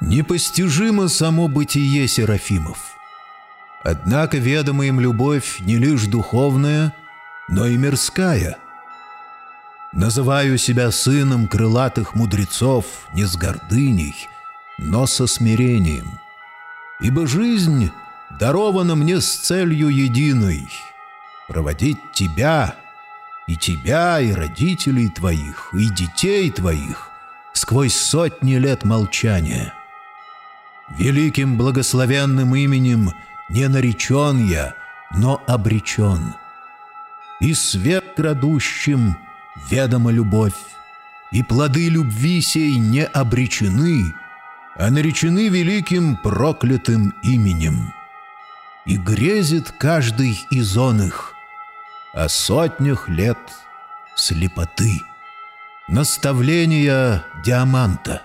Непостижимо само бытие Серафимов. Однако ведома им любовь не лишь духовная, но и мирская. Называю себя сыном крылатых мудрецов не с гордыней, но со смирением. Ибо жизнь дарована мне с целью единой — проводить тебя и тебя, и родителей твоих, и детей твоих сквозь сотни лет молчания. Великим благословенным именем не наречен я, но обречен. И свет градущим ведома любовь, и плоды любви сей не обречены, а наречены великим проклятым именем. И грезит каждый из он их о сотнях лет слепоты. Наставления Диаманта.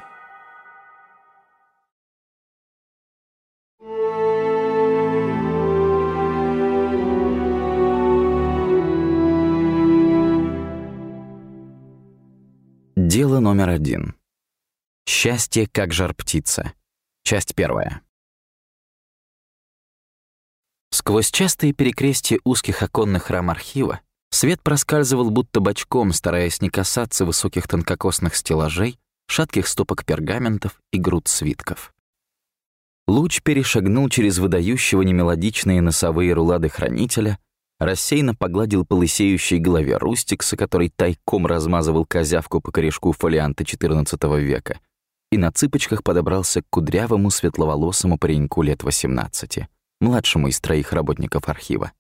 Дело номер один. Счастье как жар птица. Часть первая. Сквозь частые перекрестия узких оконных рам архива свет проскальзывал будто бочком, стараясь не касаться высоких тонкокосных стеллажей, шатких стопок пергаментов и груд свитков. Луч перешагнул через выдающего немелодичные носовые рулады хранителя, рассеянно погладил по лысеющей голове Рустикса, который тайком размазывал козявку по корешку фолианта XIV века, и на цыпочках подобрался к кудрявому светловолосому пареньку лет 18, младшему из троих работников архива.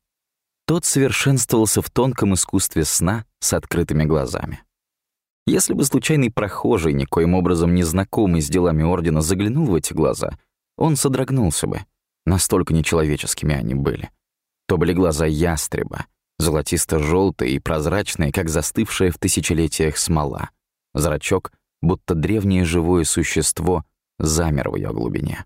Тот совершенствовался в тонком искусстве сна с открытыми глазами. Если бы случайный прохожий, никоим образом не знакомый с делами Ордена, заглянул в эти глаза, он содрогнулся бы. Настолько нечеловеческими они были. То были глаза ястреба, золотисто желтые и прозрачные, как застывшая в тысячелетиях смола. Зрачок, будто древнее живое существо, замер в ее глубине.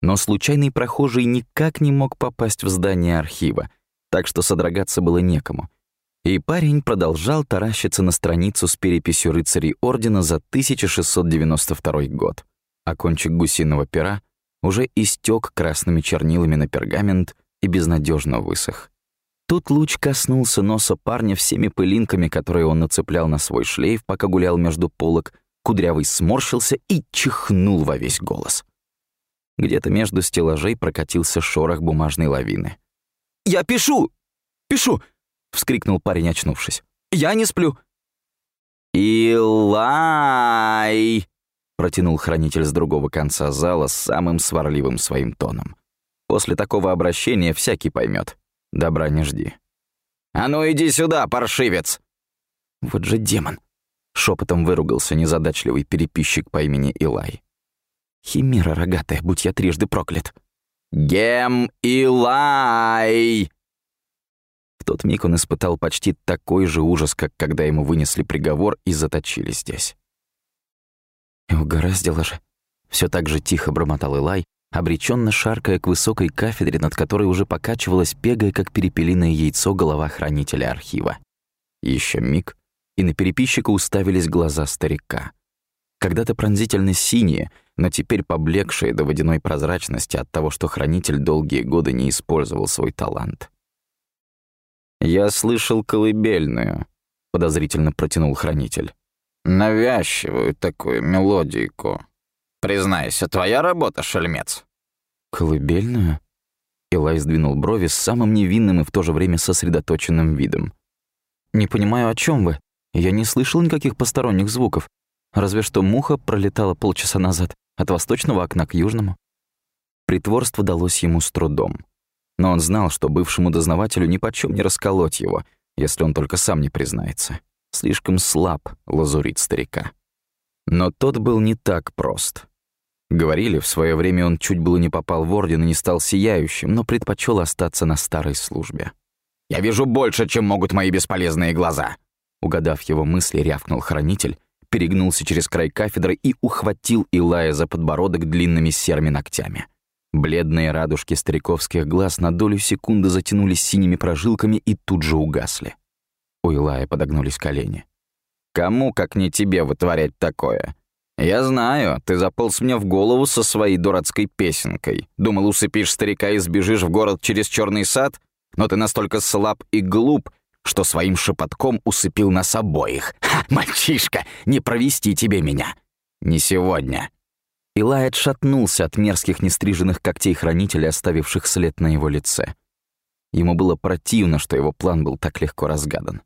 Но случайный прохожий никак не мог попасть в здание архива, так что содрогаться было некому. И парень продолжал таращиться на страницу с переписью рыцарей Ордена за 1692 год, а кончик гусиного пера уже истек красными чернилами на пергамент и безнадежно высох. Тут луч коснулся носа парня всеми пылинками, которые он нацеплял на свой шлейф, пока гулял между полок, кудрявый сморщился и чихнул во весь голос. Где-то между стеллажей прокатился шорох бумажной лавины. «Я пишу! Пишу!» — вскрикнул парень, очнувшись. «Я не сплю!» «Илай!» — протянул хранитель с другого конца зала самым сварливым своим тоном. После такого обращения всякий поймет. Добра не жди. «А ну иди сюда, паршивец!» Вот же демон! Шепотом выругался незадачливый переписчик по имени Илай. Химера рогатая, будь я трижды проклят. «Гем Илай!» В тот миг он испытал почти такой же ужас, как когда ему вынесли приговор и заточили здесь. И угораздило же. Все так же тихо бормотал Илай, обреченно шаркая к высокой кафедре, над которой уже покачивалась пегая, как перепелиное яйцо, голова хранителя архива. Еще миг, и на переписчика уставились глаза старика. Когда-то пронзительно синие, но теперь поблекшие до водяной прозрачности от того, что хранитель долгие годы не использовал свой талант. «Я слышал колыбельную», — подозрительно протянул хранитель. «Навязчивую такую мелодийку. Признайся, твоя работа, шельмец?» «Колыбельную?» Илай сдвинул брови с самым невинным и в то же время сосредоточенным видом. «Не понимаю, о чем вы. Я не слышал никаких посторонних звуков. Разве что муха пролетала полчаса назад от восточного окна к южному. Притворство далось ему с трудом. Но он знал, что бывшему дознавателю нипочём не расколоть его, если он только сам не признается. Слишком слаб лазурит старика. Но тот был не так прост. Говорили, в свое время он чуть было не попал в орден и не стал сияющим, но предпочел остаться на старой службе. «Я вижу больше, чем могут мои бесполезные глаза!» Угадав его мысли, рявкнул хранитель перегнулся через край кафедры и ухватил Илая за подбородок длинными серыми ногтями. Бледные радужки стариковских глаз на долю секунды затянулись синими прожилками и тут же угасли. У Илая подогнулись колени. «Кому, как не тебе, вытворять такое? «Я знаю, ты заполз мне в голову со своей дурацкой песенкой. Думал, усыпишь старика и сбежишь в город через черный сад? Но ты настолько слаб и глуп, что своим шепотком усыпил нас обоих. Ха, мальчишка, не провести тебе меня. Не сегодня». Илай отшатнулся от мерзких нестриженных когтей хранителя, оставивших след на его лице. Ему было противно, что его план был так легко разгадан.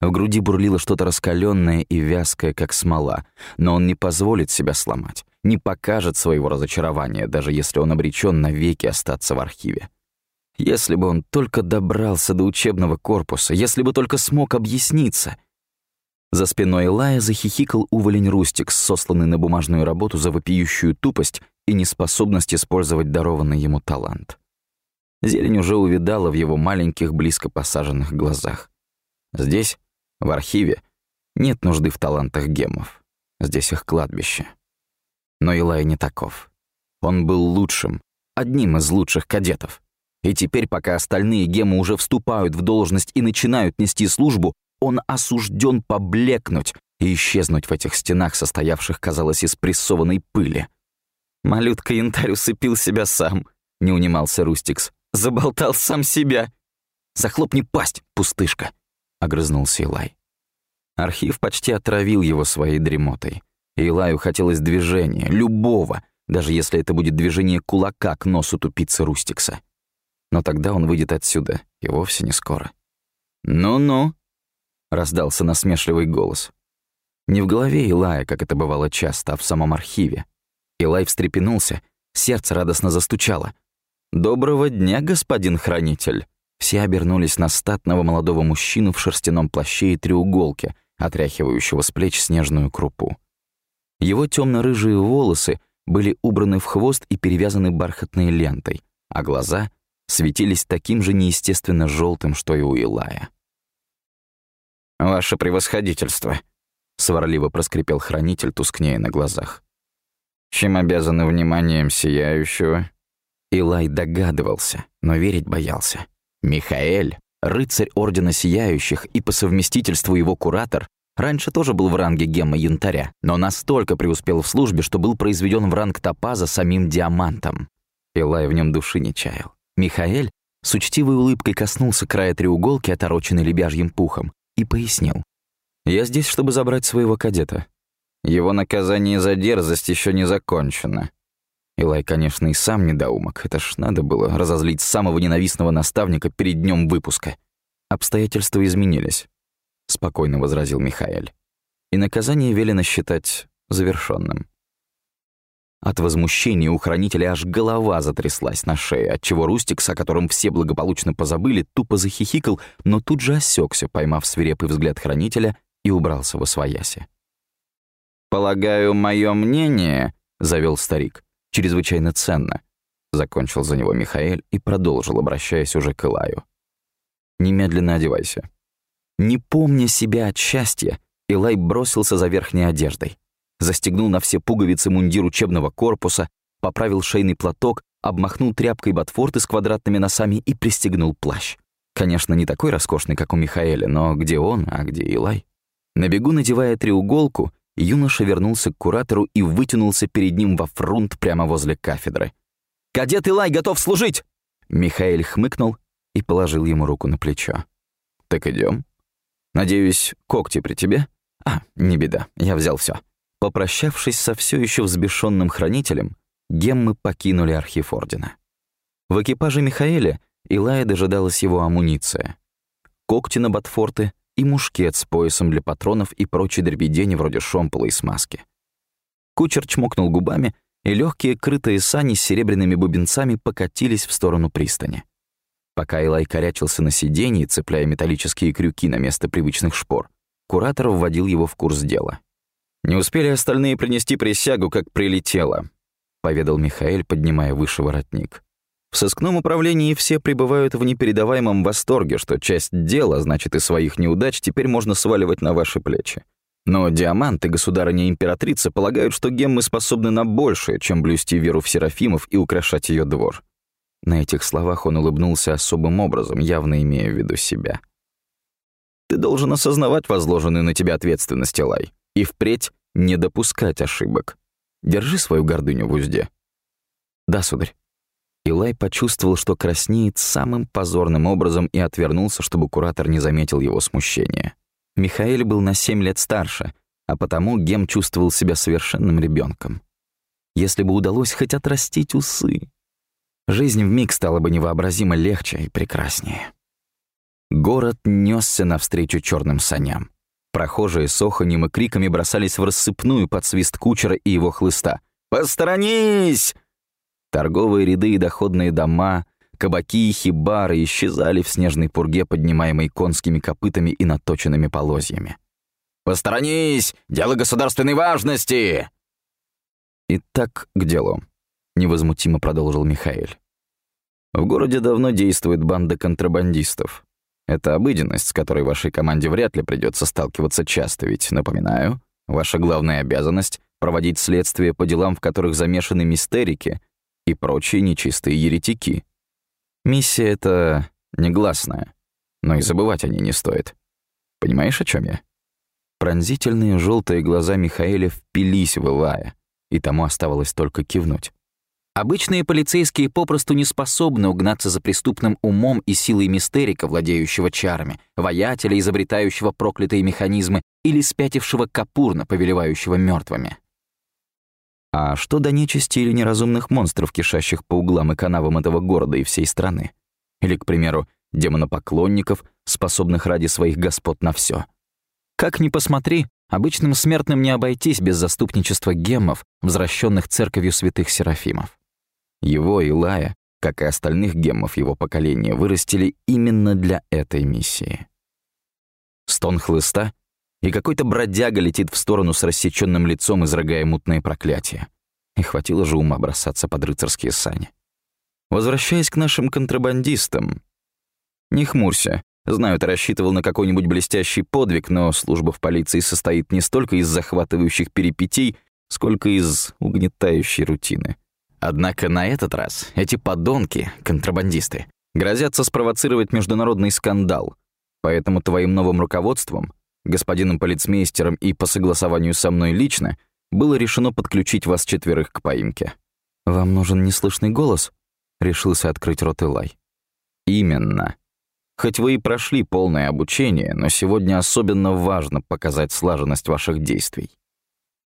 В груди бурлило что-то раскаленное и вязкое, как смола, но он не позволит себя сломать, не покажет своего разочарования, даже если он обречен навеки остаться в архиве. Если бы он только добрался до учебного корпуса, если бы только смог объясниться. За спиной Лая захихикал уволень Рустик, сосланный на бумажную работу за вопиющую тупость и неспособность использовать дарованный ему талант. Зелень уже увидала в его маленьких, близко посаженных глазах. Здесь, в архиве, нет нужды в талантах гемов. Здесь их кладбище. Но Илай не таков. Он был лучшим, одним из лучших кадетов. И теперь, пока остальные гемы уже вступают в должность и начинают нести службу, он осужден поблекнуть и исчезнуть в этих стенах, состоявших, казалось, из прессованной пыли. «Малютка янтарь усыпил себя сам», — не унимался Рустикс. Заболтал сам себя. Захлопни пасть, пустышка, огрызнулся Илай. Архив почти отравил его своей дремотой. Илаю хотелось движения, любого, даже если это будет движение кулака к носу тупицы Рустикса. Но тогда он выйдет отсюда, и вовсе не скоро. «Ну-ну», — раздался насмешливый голос. Не в голове Илая, как это бывало часто, а в самом архиве. Илай встрепенулся, сердце радостно застучало — «Доброго дня, господин хранитель!» Все обернулись на статного молодого мужчину в шерстяном плаще и треуголке, отряхивающего с плеч снежную крупу. Его темно рыжие волосы были убраны в хвост и перевязаны бархатной лентой, а глаза светились таким же неестественно желтым, что и у Илая. «Ваше превосходительство», — сварливо проскрипел хранитель, тускнее на глазах. «Чем обязаны вниманием сияющего?» Илай догадывался, но верить боялся. Михаэль, рыцарь Ордена Сияющих и по совместительству его куратор, раньше тоже был в ранге гемма янтаря, но настолько преуспел в службе, что был произведен в ранг топаза самим диамантом. Илай в нем души не чаял. Михаэль с учтивой улыбкой коснулся края треуголки, отороченной лебяжьим пухом, и пояснил. «Я здесь, чтобы забрать своего кадета. Его наказание за дерзость еще не закончено. Илай, конечно, и сам недоумок. Это ж надо было разозлить самого ненавистного наставника перед днем выпуска. Обстоятельства изменились, спокойно возразил Михаэль. И наказание велено считать завершенным. От возмущения у хранителя аж голова затряслась на шее, отчего Рустикс, о котором все благополучно позабыли, тупо захихикал, но тут же осекся, поймав свирепый взгляд хранителя и убрался во свояси. «Полагаю, мое мнение», — завел старик, чрезвычайно ценно», — закончил за него Михаэль и продолжил, обращаясь уже к Илаю. «Немедленно одевайся». Не помня себя от счастья, Илай бросился за верхней одеждой. Застегнул на все пуговицы мундир учебного корпуса, поправил шейный платок, обмахнул тряпкой ботфорты с квадратными носами и пристегнул плащ. Конечно, не такой роскошный, как у Михаэля, но где он, а где Илай? На бегу, надевая треуголку, юноша вернулся к куратору и вытянулся перед ним во фрунт прямо возле кафедры. «Кадет Илай готов служить!» Михаил хмыкнул и положил ему руку на плечо. «Так идем. Надеюсь, когти при тебе?» «А, не беда, я взял все. Попрощавшись со все еще взбешенным хранителем, геммы покинули архив Ордена. В экипаже Михаэля Илая дожидалась его амуниция. Когти на ботфорты — и мушкет с поясом для патронов и прочей дребедени вроде шомпола и смазки. Кучер чмокнул губами, и легкие крытые сани с серебряными бубенцами покатились в сторону пристани. Пока Илай корячился на сиденье, цепляя металлические крюки на место привычных шпор, куратор вводил его в курс дела. «Не успели остальные принести присягу, как прилетело», — поведал Михаил, поднимая выше воротник. В сыскном управлении все пребывают в непередаваемом восторге, что часть дела, значит, и своих неудач теперь можно сваливать на ваши плечи. Но Диамант и государыня-императрица полагают, что геммы способны на большее, чем блюсти веру в Серафимов и украшать ее двор. На этих словах он улыбнулся особым образом, явно имея в виду себя. «Ты должен осознавать возложенную на тебя ответственность, Элай, и впредь не допускать ошибок. Держи свою гордыню в узде. Да, сударь. Илай почувствовал, что краснеет самым позорным образом и отвернулся, чтобы куратор не заметил его смущения. Михаил был на семь лет старше, а потому Гем чувствовал себя совершенным ребенком. Если бы удалось хоть отрастить усы, жизнь вмиг стала бы невообразимо легче и прекраснее. Город несся навстречу черным саням. Прохожие с оханьем и криками бросались в рассыпную под свист кучера и его хлыста. «Посторонись!» Торговые ряды и доходные дома, кабаки и хибары исчезали в снежной пурге, поднимаемой конскими копытами и наточенными полозьями. «Посторонись! Дело государственной важности!» «Итак, к делу», — невозмутимо продолжил Михаил. «В городе давно действует банда контрабандистов. Это обыденность, с которой вашей команде вряд ли придется сталкиваться часто, ведь, напоминаю, ваша главная обязанность — проводить следствие по делам, в которых замешаны мистерики и прочие нечистые еретики. Миссия эта негласная, но и забывать о ней не стоит. Понимаешь, о чем я? Пронзительные желтые глаза Михаэля впились в Илая, и тому оставалось только кивнуть. Обычные полицейские попросту не способны угнаться за преступным умом и силой мистерика, владеющего чарами, воятеля, изобретающего проклятые механизмы или спятившего капурна, повелевающего мертвыми. А что до нечисти или неразумных монстров, кишащих по углам и канавам этого города и всей страны? Или, к примеру, демонопоклонников, способных ради своих господ на все? Как ни посмотри, обычным смертным не обойтись без заступничества геммов, возвращенных церковью святых Серафимов. Его Илая, как и остальных геммов его поколения, вырастили именно для этой миссии. Стон хлыста — и какой-то бродяга летит в сторону с рассеченным лицом, изрыгая мутные проклятия. И хватило же ума бросаться под рыцарские сани. Возвращаясь к нашим контрабандистам. Не хмурься. Знаю, ты рассчитывал на какой-нибудь блестящий подвиг, но служба в полиции состоит не столько из захватывающих перипетий, сколько из угнетающей рутины. Однако на этот раз эти подонки, контрабандисты, грозятся спровоцировать международный скандал. Поэтому твоим новым руководством господином полицмейстером и по согласованию со мной лично, было решено подключить вас четверых к поимке. «Вам нужен неслышный голос?» — решился открыть рот Элай. «Именно. Хоть вы и прошли полное обучение, но сегодня особенно важно показать слаженность ваших действий.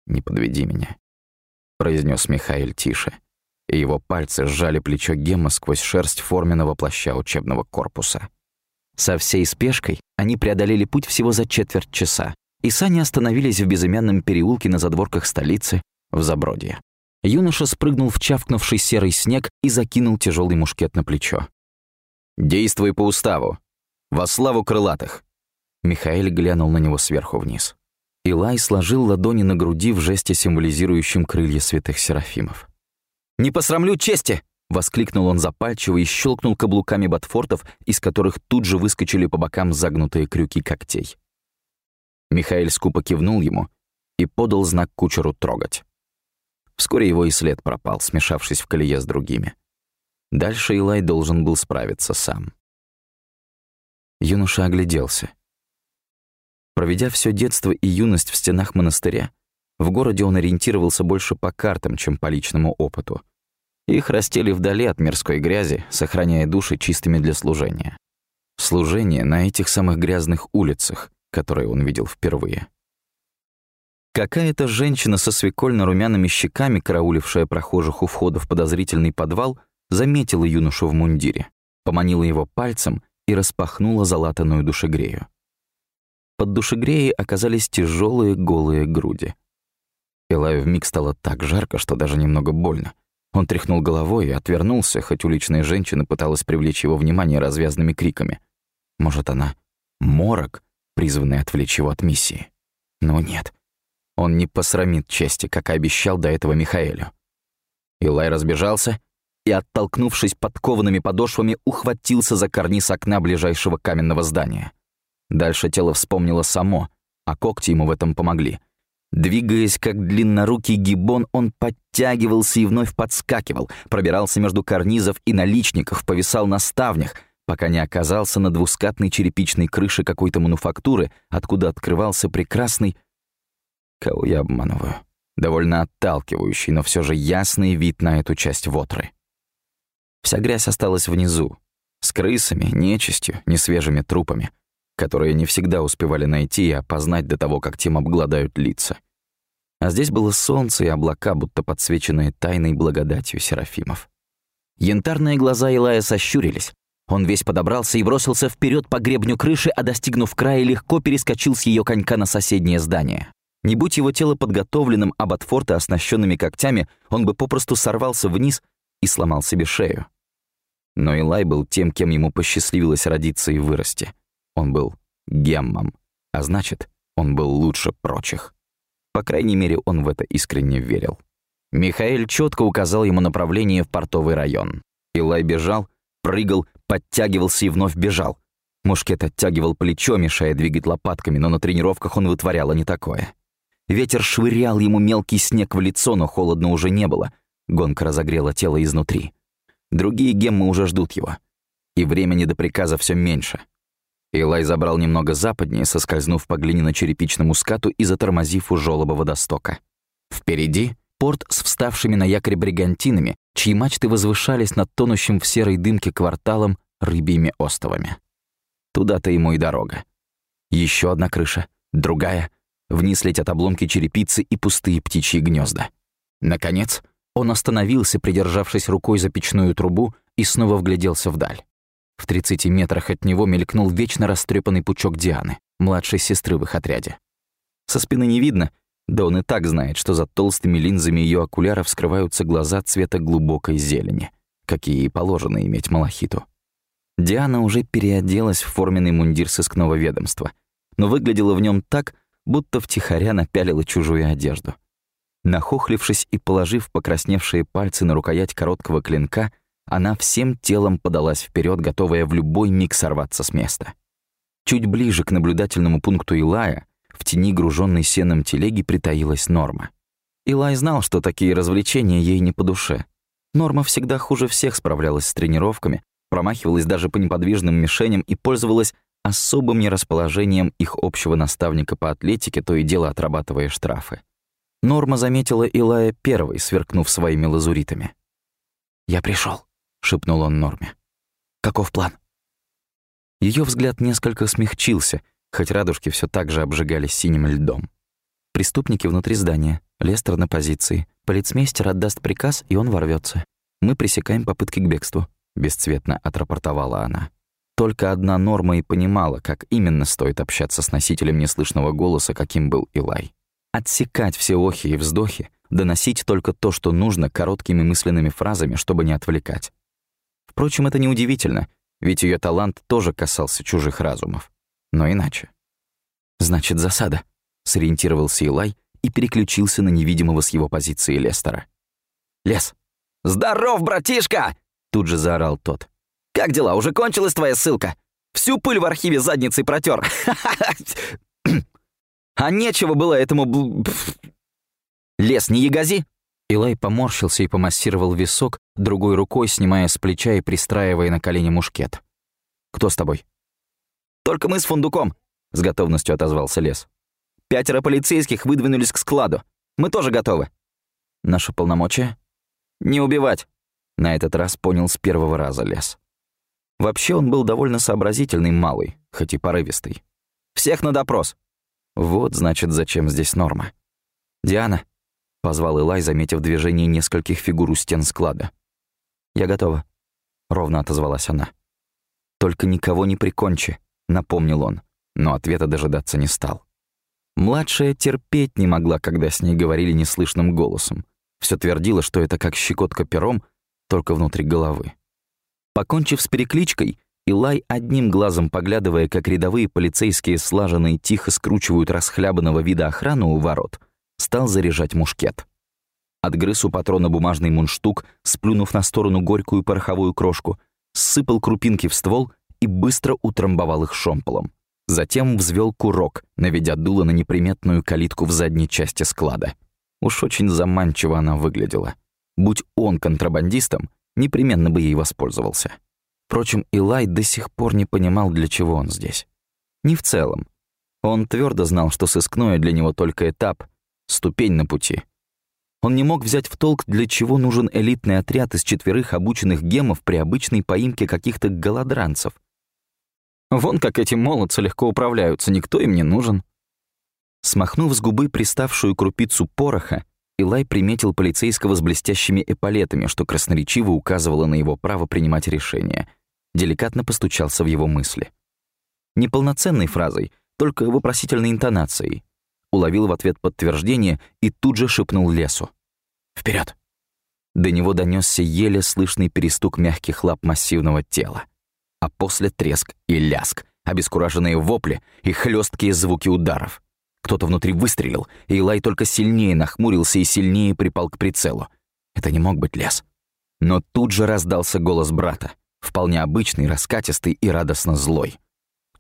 Не подведи меня», — произнес Михаил тише, и его пальцы сжали плечо Гемма сквозь шерсть форменного плаща учебного корпуса. Со всей спешкой они преодолели путь всего за четверть часа, и сани остановились в безымянном переулке на задворках столицы, в Забродье. Юноша спрыгнул в чавкнувший серый снег и закинул тяжелый мушкет на плечо. «Действуй по уставу! Во славу крылатых!» Михаил глянул на него сверху вниз. Илай сложил ладони на груди в жесте, символизирующем крылья святых серафимов. «Не посрамлю чести!» Воскликнул он запальчиво и щелкнул каблуками ботфортов, из которых тут же выскочили по бокам загнутые крюки когтей. Михаил скупо кивнул ему и подал знак кучеру трогать. Вскоре его и след пропал, смешавшись в колее с другими. Дальше Илай должен был справиться сам. Юноша огляделся. Проведя все детство и юность в стенах монастыря, в городе он ориентировался больше по картам, чем по личному опыту — их растили вдали от мирской грязи, сохраняя души чистыми для служения. Служение на этих самых грязных улицах, которые он видел впервые. Какая-то женщина со свекольно-румяными щеками, караулившая прохожих у входа в подозрительный подвал, заметила юношу в мундире, поманила его пальцем и распахнула залатанную душегрею. Под душегреей оказались тяжелые голые груди. Элаю вмиг стало так жарко, что даже немного больно. Он тряхнул головой и отвернулся, хоть уличная женщина пыталась привлечь его внимание развязными криками. Может, она морок, призванный отвлечь его от миссии? Но нет. Он не посрамит чести, как и обещал до этого Михаэлю. Илай разбежался и, оттолкнувшись подкованными подошвами, ухватился за карниз окна ближайшего каменного здания. Дальше тело вспомнило само, а когти ему в этом помогли — Двигаясь как длиннорукий гибон, он подтягивался и вновь подскакивал, пробирался между карнизов и наличников, повисал на ставнях, пока не оказался на двускатной черепичной крыше какой-то мануфактуры, откуда открывался прекрасный... Кого я обманываю? Довольно отталкивающий, но все же ясный вид на эту часть Вотры. Вся грязь осталась внизу, с крысами, нечистью, несвежими трупами, которые не всегда успевали найти и опознать до того, как тем обгладают лица. А здесь было солнце и облака, будто подсвеченные тайной благодатью серафимов. Янтарные глаза Илая сощурились. Он весь подобрался и бросился вперед по гребню крыши, а достигнув края, легко перескочил с ее конька на соседнее здание. Не будь его тело подготовленным об отфорта, оснащенными когтями, он бы попросту сорвался вниз и сломал себе шею. Но Илай был тем, кем ему посчастливилось родиться и вырасти. Он был геммом, а значит, он был лучше прочих. По крайней мере, он в это искренне верил. Михаил четко указал ему направление в портовый район. Илай бежал, прыгал, подтягивался и вновь бежал. Мушкет оттягивал плечо, мешая двигать лопатками, но на тренировках он вытворял не такое. Ветер швырял ему мелкий снег в лицо, но холодно уже не было. Гонка разогрела тело изнутри. Другие геммы уже ждут его. И времени до приказа все меньше. Илай забрал немного западнее, соскользнув по глиняно-черепичному скату и затормозив у жёлоба водостока. Впереди — порт с вставшими на якоре бригантинами, чьи мачты возвышались над тонущим в серой дымке кварталом рыбьими остовами. Туда-то ему и дорога. Еще одна крыша, другая. Вниз летят обломки черепицы и пустые птичьи гнезда. Наконец, он остановился, придержавшись рукой за печную трубу, и снова вгляделся вдаль. В 30 метрах от него мелькнул вечно растрепанный пучок Дианы, младшей сестры в их отряде. Со спины не видно, да он и так знает, что за толстыми линзами ее окуляров скрываются глаза цвета глубокой зелени, какие и положено иметь малахиту. Диана уже переоделась в форменный мундир сыскного ведомства, но выглядела в нем так, будто втихаря напялила чужую одежду. Нахохлившись и положив покрасневшие пальцы на рукоять короткого клинка, она всем телом подалась вперед, готовая в любой миг сорваться с места. Чуть ближе к наблюдательному пункту Илая, в тени груженной сеном телеги, притаилась Норма. Илай знал, что такие развлечения ей не по душе. Норма всегда хуже всех справлялась с тренировками, промахивалась даже по неподвижным мишеням и пользовалась особым нерасположением их общего наставника по атлетике, то и дело отрабатывая штрафы. Норма заметила Илая первой, сверкнув своими лазуритами. «Я пришел, шепнул он Норме. «Каков план?» Ее взгляд несколько смягчился, хоть радужки все так же обжигали синим льдом. Преступники внутри здания, Лестер на позиции. Полицмейстер отдаст приказ, и он ворвется. Мы пресекаем попытки к бегству», — бесцветно отрапортовала она. Только одна норма и понимала, как именно стоит общаться с носителем неслышного голоса, каким был Илай. Отсекать все охи и вздохи, доносить только то, что нужно, короткими мысленными фразами, чтобы не отвлекать. Впрочем, это неудивительно, ведь ее талант тоже касался чужих разумов. Но иначе. «Значит, засада», — сориентировался Илай и переключился на невидимого с его позиции Лестера. «Лес!» «Здоров, братишка!» — тут же заорал тот. «Как дела? Уже кончилась твоя ссылка? Всю пыль в архиве задницей протер. А нечего было этому... Лес, не ягози!» Илай поморщился и помассировал висок, другой рукой снимая с плеча и пристраивая на колени мушкет. «Кто с тобой?» «Только мы с фундуком», — с готовностью отозвался Лес. «Пятеро полицейских выдвинулись к складу. Мы тоже готовы». «Наши полномочия?» «Не убивать», — на этот раз понял с первого раза Лес. Вообще он был довольно сообразительный малый, хоть и порывистый. «Всех на допрос». Вот, значит, зачем здесь норма. «Диана», — позвал Илай, заметив движение нескольких фигур у стен склада. «Я готова», — ровно отозвалась она. «Только никого не прикончи», — напомнил он, но ответа дожидаться не стал. Младшая терпеть не могла, когда с ней говорили неслышным голосом. Все твердила, что это как щекотка пером, только внутри головы. Покончив с перекличкой, Илай, одним глазом поглядывая, как рядовые полицейские слаженно и тихо скручивают расхлябанного вида охрану у ворот, стал заряжать мушкет. Отгрыз у патрона бумажный мундштук, сплюнув на сторону горькую пороховую крошку, сыпал крупинки в ствол и быстро утрамбовал их шомполом. Затем взвел курок, наведя дуло на неприметную калитку в задней части склада. Уж очень заманчиво она выглядела. Будь он контрабандистом, непременно бы ей воспользовался. Впрочем, Илай до сих пор не понимал, для чего он здесь. Не в целом. Он твердо знал, что сыскное для него только этап, ступень на пути. Он не мог взять в толк, для чего нужен элитный отряд из четверых обученных гемов при обычной поимке каких-то голодранцев. Вон как эти молодцы легко управляются, никто им не нужен. Смахнув с губы приставшую крупицу пороха, Илай приметил полицейского с блестящими эполетами, что красноречиво указывало на его право принимать решения. Деликатно постучался в его мысли. Неполноценной фразой, только вопросительной интонацией. Уловил в ответ подтверждение и тут же шепнул лесу. Вперед! До него донесся еле слышный перестук мягких лап массивного тела. А после треск и ляск, обескураженные вопли и хлесткие звуки ударов. Кто-то внутри выстрелил, и Илай только сильнее нахмурился и сильнее припал к прицелу. Это не мог быть лес. Но тут же раздался голос брата, вполне обычный, раскатистый и радостно злой.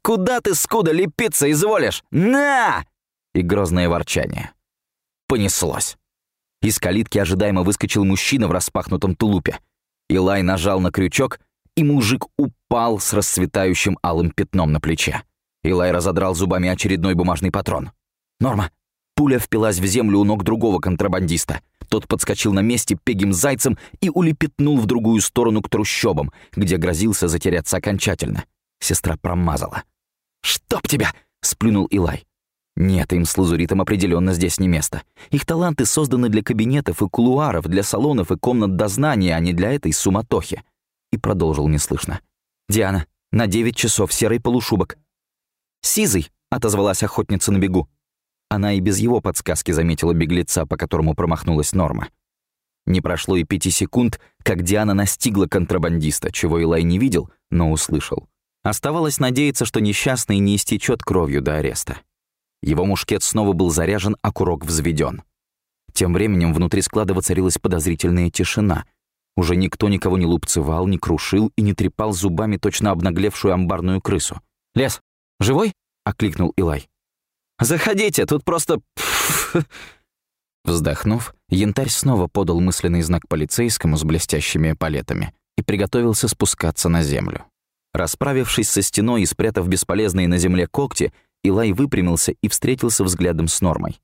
«Куда ты, скуда, лепиться изволишь? На!» И грозное ворчание. Понеслось. Из калитки ожидаемо выскочил мужчина в распахнутом тулупе. Илай нажал на крючок, и мужик упал с расцветающим алым пятном на плече. Илай разодрал зубами очередной бумажный патрон. «Норма!» Пуля впилась в землю у ног другого контрабандиста. Тот подскочил на месте пегим зайцем и улепетнул в другую сторону к трущобам, где грозился затеряться окончательно. Сестра промазала. «Чтоб тебя!» — сплюнул Илай. Нет, им с лазуритом определенно здесь не место. Их таланты созданы для кабинетов и кулуаров, для салонов и комнат дознания, а не для этой суматохи. И продолжил неслышно. «Диана, на девять часов серый полушубок». «Сизый!» — отозвалась охотница на бегу. Она и без его подсказки заметила беглеца, по которому промахнулась Норма. Не прошло и пяти секунд, как Диана настигла контрабандиста, чего Илай не видел, но услышал. Оставалось надеяться, что несчастный не истечет кровью до ареста. Его мушкет снова был заряжен, а курок взведен. Тем временем внутри склада воцарилась подозрительная тишина. Уже никто никого не лупцевал, не крушил и не трепал зубами точно обнаглевшую амбарную крысу. «Лес, живой?» — окликнул Илай. Заходите, тут просто...» Вздохнув, янтарь снова подал мысленный знак полицейскому с блестящими палетами и приготовился спускаться на землю. Расправившись со стеной и спрятав бесполезные на земле когти, Илай выпрямился и встретился взглядом с Нормой.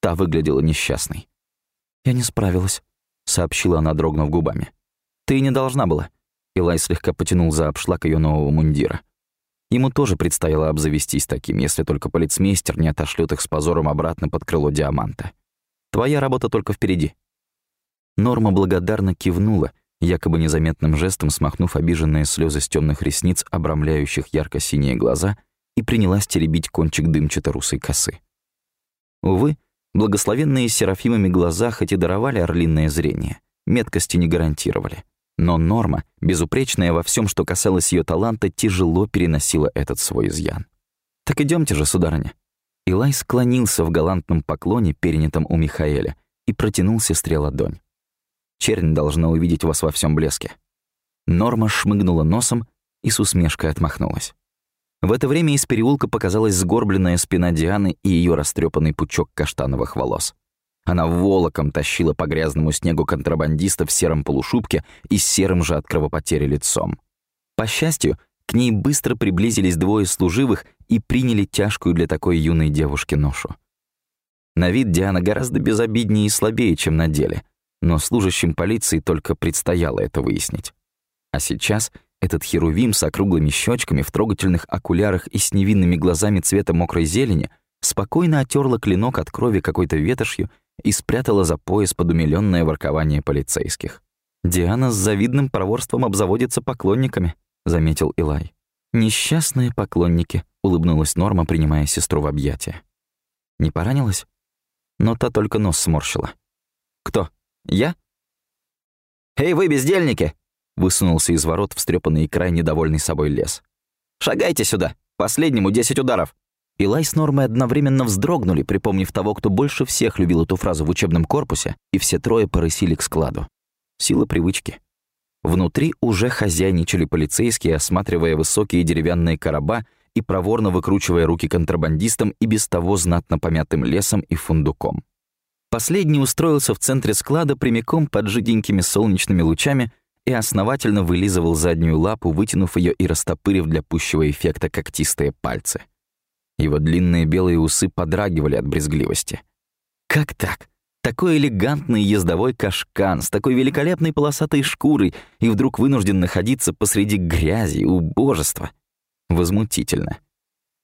Та выглядела несчастной. «Я не справилась», — сообщила она, дрогнув губами. «Ты не должна была». Илай слегка потянул за обшлак ее нового мундира. Ему тоже предстояло обзавестись таким, если только полицмейстер не отошлет их с позором обратно под крыло Диаманта. Твоя работа только впереди. Норма благодарно кивнула, якобы незаметным жестом смахнув обиженные слезы с темных ресниц, обрамляющих ярко-синие глаза, и принялась теребить кончик дымчато-русой косы. Увы, благословенные серафимами глаза хоть и даровали орлиное зрение, меткости не гарантировали. Но Норма, безупречная во всем, что касалось ее таланта, тяжело переносила этот свой изъян. «Так идемте же, сударыня». Илай склонился в галантном поклоне, перенятом у Михаэля, и протянул сестре ладонь. «Чернь должна увидеть вас во всем блеске». Норма шмыгнула носом и с усмешкой отмахнулась. В это время из переулка показалась сгорбленная спина Дианы и ее растрепанный пучок каштановых волос. Она волоком тащила по грязному снегу контрабандиста в сером полушубке и с серым же от кровопотери лицом. По счастью, к ней быстро приблизились двое служивых и приняли тяжкую для такой юной девушки ношу. На вид Диана гораздо безобиднее и слабее, чем на деле, но служащим полиции только предстояло это выяснить. А сейчас этот херувим с округлыми щечками в трогательных окулярах и с невинными глазами цвета мокрой зелени спокойно отерла клинок от крови какой-то ветошью и спрятала за пояс под умилённое воркование полицейских. «Диана с завидным проворством обзаводится поклонниками», — заметил Илай. «Несчастные поклонники», — улыбнулась Норма, принимая сестру в объятия. «Не поранилась?» Но та только нос сморщила. «Кто? Я?» «Эй, вы, бездельники!» — высунулся из ворот встрепанный и крайне довольный собой лес. «Шагайте сюда! Последнему десять ударов!» Илай с Нормой одновременно вздрогнули, припомнив того, кто больше всех любил эту фразу в учебном корпусе, и все трое порысили к складу. Сила привычки. Внутри уже хозяйничали полицейские, осматривая высокие деревянные короба и проворно выкручивая руки контрабандистам и без того знатно помятым лесом и фундуком. Последний устроился в центре склада прямиком под жиденькими солнечными лучами и основательно вылизывал заднюю лапу, вытянув ее и растопырив для пущего эффекта когтистые пальцы. Его длинные белые усы подрагивали от брезгливости. Как так? Такой элегантный ездовой кашкан с такой великолепной полосатой шкурой и вдруг вынужден находиться посреди грязи убожества. Возмутительно.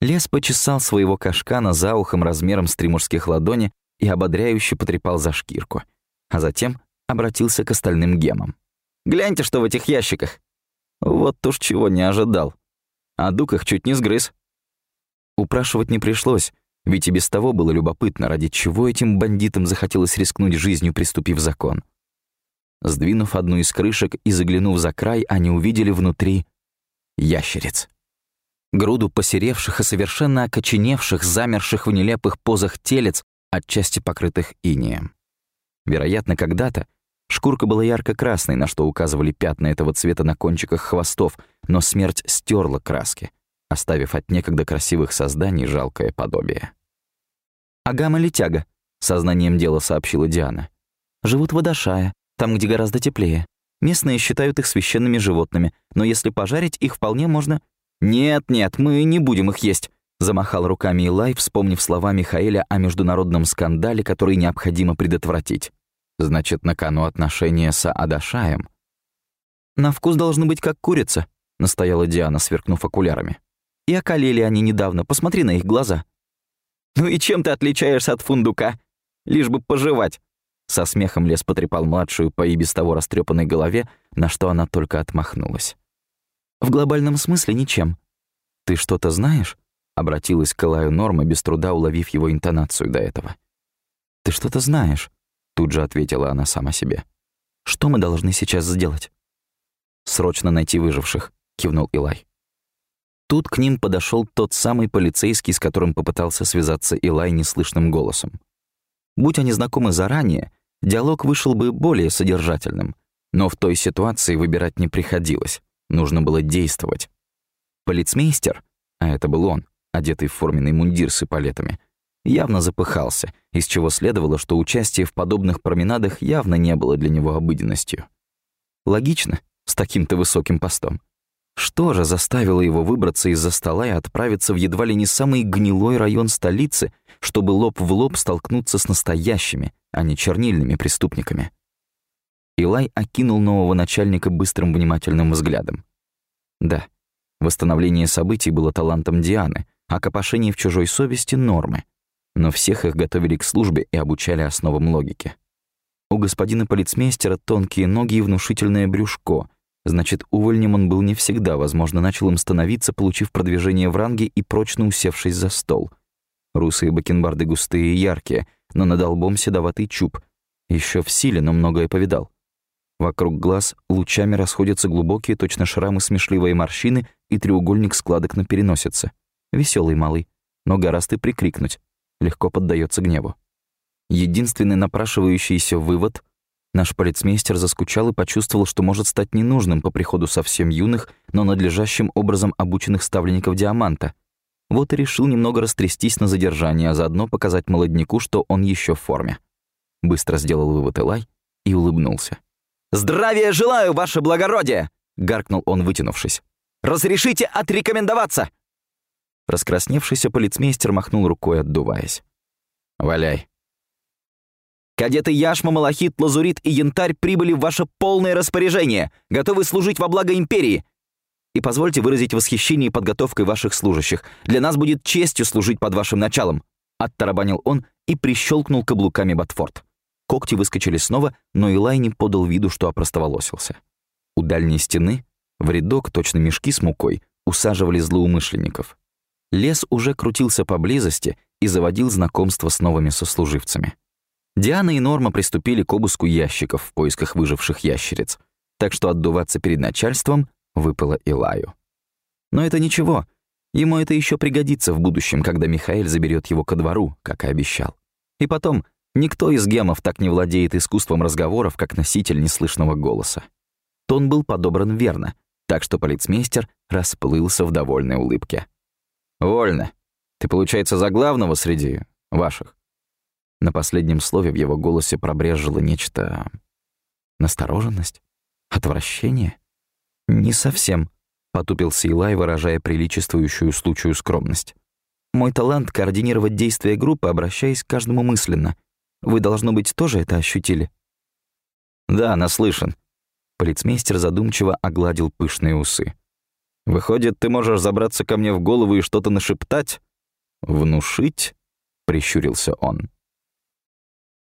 Лес почесал своего кашкана за ухом размером с три ладони и ободряюще потрепал за шкирку, а затем обратился к остальным гемам. «Гляньте, что в этих ящиках!» Вот уж чего не ожидал. А дук их чуть не сгрыз. Упрашивать не пришлось, ведь и без того было любопытно, ради чего этим бандитам захотелось рискнуть жизнью, приступив закон. Сдвинув одну из крышек и заглянув за край, они увидели внутри ящериц. Груду посеревших и совершенно окоченевших, замерших в нелепых позах телец, отчасти покрытых инеем. Вероятно, когда-то шкурка была ярко-красной, на что указывали пятна этого цвета на кончиках хвостов, но смерть стерла краски, оставив от некогда красивых созданий жалкое подобие. «Агама летяга», — сознанием дела сообщила Диана. «Живут в Адашае, там, где гораздо теплее. Местные считают их священными животными, но если пожарить, их вполне можно...» «Нет-нет, мы не будем их есть», — замахал руками Илай, вспомнив слова Михаэля о международном скандале, который необходимо предотвратить. «Значит, на кону отношения с Адашаем». «На вкус должны быть как курица», — настояла Диана, сверкнув окулярами. «И околели они недавно, посмотри на их глаза». «Ну и чем ты отличаешься от фундука? Лишь бы пожевать!» Со смехом лес потрепал младшую по и без того растрепанной голове, на что она только отмахнулась. «В глобальном смысле ничем. Ты что-то знаешь?» Обратилась к Элаю Норма, без труда уловив его интонацию до этого. «Ты что-то знаешь?» Тут же ответила она сама себе. «Что мы должны сейчас сделать?» «Срочно найти выживших», — кивнул Илай. Тут к ним подошел тот самый полицейский, с которым попытался связаться Илай неслышным голосом. Будь они знакомы заранее, диалог вышел бы более содержательным, но в той ситуации выбирать не приходилось, нужно было действовать. Полицмейстер, а это был он, одетый в форменный мундир с эполетами, явно запыхался, из чего следовало, что участие в подобных променадах явно не было для него обыденностью. Логично, с таким-то высоким постом. Что же заставило его выбраться из-за стола и отправиться в едва ли не самый гнилой район столицы, чтобы лоб в лоб столкнуться с настоящими, а не чернильными преступниками? Илай окинул нового начальника быстрым внимательным взглядом. Да, восстановление событий было талантом Дианы, а копошение в чужой совести — нормы. Но всех их готовили к службе и обучали основам логики. У господина полицмейстера тонкие ноги и внушительное брюшко — Значит, увольнем он был не всегда, возможно, начал им становиться, получив продвижение в ранге и прочно усевшись за стол. Русые бакенбарды густые и яркие, но над лбом седоватый чуб. Еще в силе, но многое повидал. Вокруг глаз лучами расходятся глубокие, точно шрамы смешливые морщины и треугольник складок на переносице. Веселый малый, но гораздо прикрикнуть. Легко поддается гневу. Единственный напрашивающийся вывод Наш полицмейстер заскучал и почувствовал, что может стать ненужным по приходу совсем юных, но надлежащим образом обученных ставленников Диаманта. Вот и решил немного растрястись на задержание, а заодно показать молодняку, что он еще в форме. Быстро сделал вывод Элай и улыбнулся. «Здравия желаю, ваше благородие!» — гаркнул он, вытянувшись. «Разрешите отрекомендоваться!» Раскрасневшийся полицмейстер махнул рукой, отдуваясь. «Валяй», Кадеты Яшма, Малахит, Лазурит и Янтарь прибыли в ваше полное распоряжение, готовы служить во благо Империи. И позвольте выразить восхищение подготовкой ваших служащих. Для нас будет честью служить под вашим началом», — оттарабанил он и прищелкнул каблуками Батфорд. Когти выскочили снова, но Илай не подал виду, что опростоволосился. У дальней стены, в рядок, точно мешки с мукой, усаживали злоумышленников. Лес уже крутился поблизости и заводил знакомство с новыми сослуживцами. Диана и Норма приступили к обыску ящиков в поисках выживших ящериц, так что отдуваться перед начальством выпало Илаю. Но это ничего, ему это еще пригодится в будущем, когда Михаил заберет его ко двору, как и обещал. И потом, никто из гемов так не владеет искусством разговоров, как носитель неслышного голоса. Тон был подобран верно, так что полицмейстер расплылся в довольной улыбке. «Вольно. Ты, получается, за главного среди ваших?» На последнем слове в его голосе пробрежило нечто... Настороженность? Отвращение? Не совсем, потупился Илай, выражая приличествующую случаю скромность. Мой талант — координировать действия группы, обращаясь к каждому мысленно. Вы, должно быть, тоже это ощутили?» «Да, наслышан». Полицмейстер задумчиво огладил пышные усы. «Выходит, ты можешь забраться ко мне в голову и что-то нашептать? Внушить?» — прищурился он.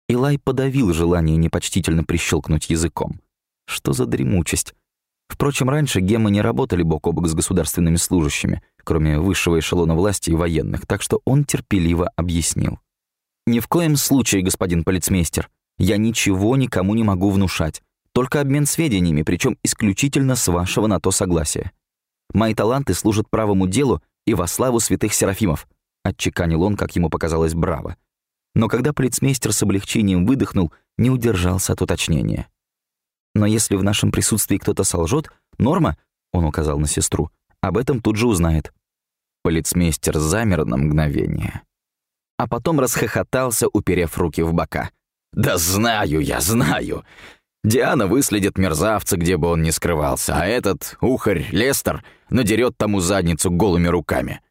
Илай подавил желание непочтительно прищелкнуть языком. Что за дремучесть? Впрочем, раньше гемы не работали бок о бок с государственными служащими, кроме высшего эшелона власти и военных, так что он терпеливо объяснил. «Ни в коем случае, господин полицмейстер, я ничего никому не могу внушать, только обмен сведениями, причем исключительно с вашего на то согласия. Мои таланты служат правому делу и во славу святых серафимов», отчеканил он, как ему показалось, браво. Но когда полицмейстер с облегчением выдохнул, не удержался от уточнения. «Но если в нашем присутствии кто-то солжет, Норма, — он указал на сестру, — об этом тут же узнает». Полицмейстер замер на мгновение а потом расхохотался, уперев руки в бока. «Да знаю я, знаю! Диана выследит мерзавца, где бы он ни скрывался, а этот, ухарь Лестер, надерет тому задницу голыми руками.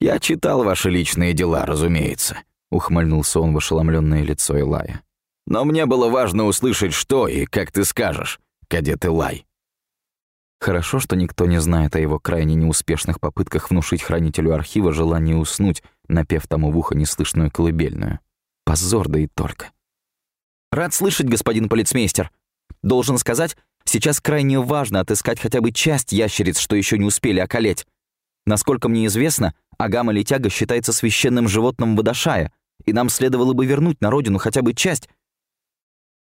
Я читал ваши личные дела, разумеется», — ухмыльнулся он в ошеломленное лицо Илая. «Но мне было важно услышать, что и как ты скажешь, кадет Илай». Хорошо, что никто не знает о его крайне неуспешных попытках внушить хранителю архива желание уснуть, напев тому в ухо неслышную колыбельную. Позор, да и только. «Рад слышать, господин полицмейстер. Должен сказать, сейчас крайне важно отыскать хотя бы часть ящериц, что еще не успели околеть. Насколько мне известно, агама-летяга считается священным животным водошая, и нам следовало бы вернуть на родину хотя бы часть».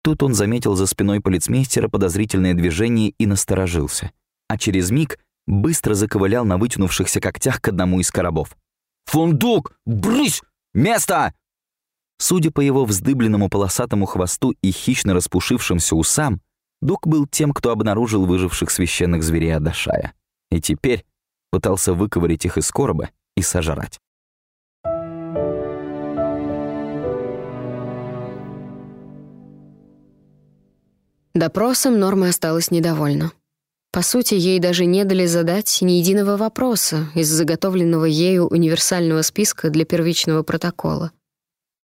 Тут он заметил за спиной полицмейстера подозрительное движение и насторожился — а через миг быстро заковылял на вытянувшихся когтях к одному из коробов. «Фундук! Брысь! Место!» Судя по его вздыбленному полосатому хвосту и хищно распушившимся усам, Дук был тем, кто обнаружил выживших священных зверей Адашая. И теперь пытался выковырять их из короба и сожрать. Допросом Норма осталась недовольна. По сути, ей даже не дали задать ни единого вопроса из заготовленного ею универсального списка для первичного протокола.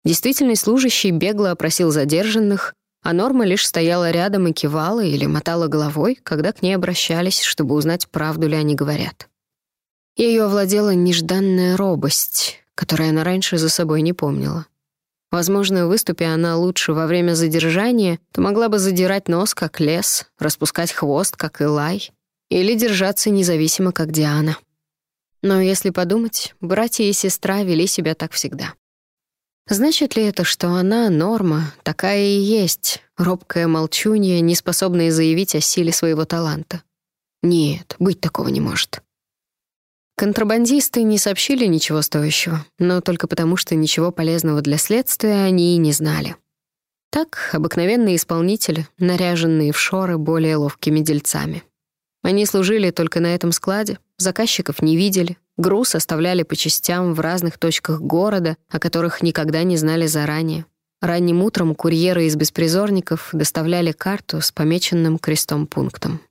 Действительный служащий бегло опросил задержанных, а Норма лишь стояла рядом и кивала или мотала головой, когда к ней обращались, чтобы узнать, правду ли они говорят. Ее овладела нежданная робость, которую она раньше за собой не помнила. Возможно, выступи она лучше во время задержания, то могла бы задирать нос, как лес, распускать хвост, как Илай, или держаться независимо, как Диана. Но если подумать, братья и сестра вели себя так всегда. Значит ли это, что она, Норма, такая и есть, робкая молчунья, неспособная заявить о силе своего таланта? Нет, быть такого не может. Контрабандисты не сообщили ничего стоящего, но только потому, что ничего полезного для следствия они и не знали. Так, обыкновенные исполнители, наряженные в шоры более ловкими дельцами. Они служили только на этом складе, заказчиков не видели, груз оставляли по частям в разных точках города, о которых никогда не знали заранее. Ранним утром курьеры из беспризорников доставляли карту с помеченным крестом пунктом.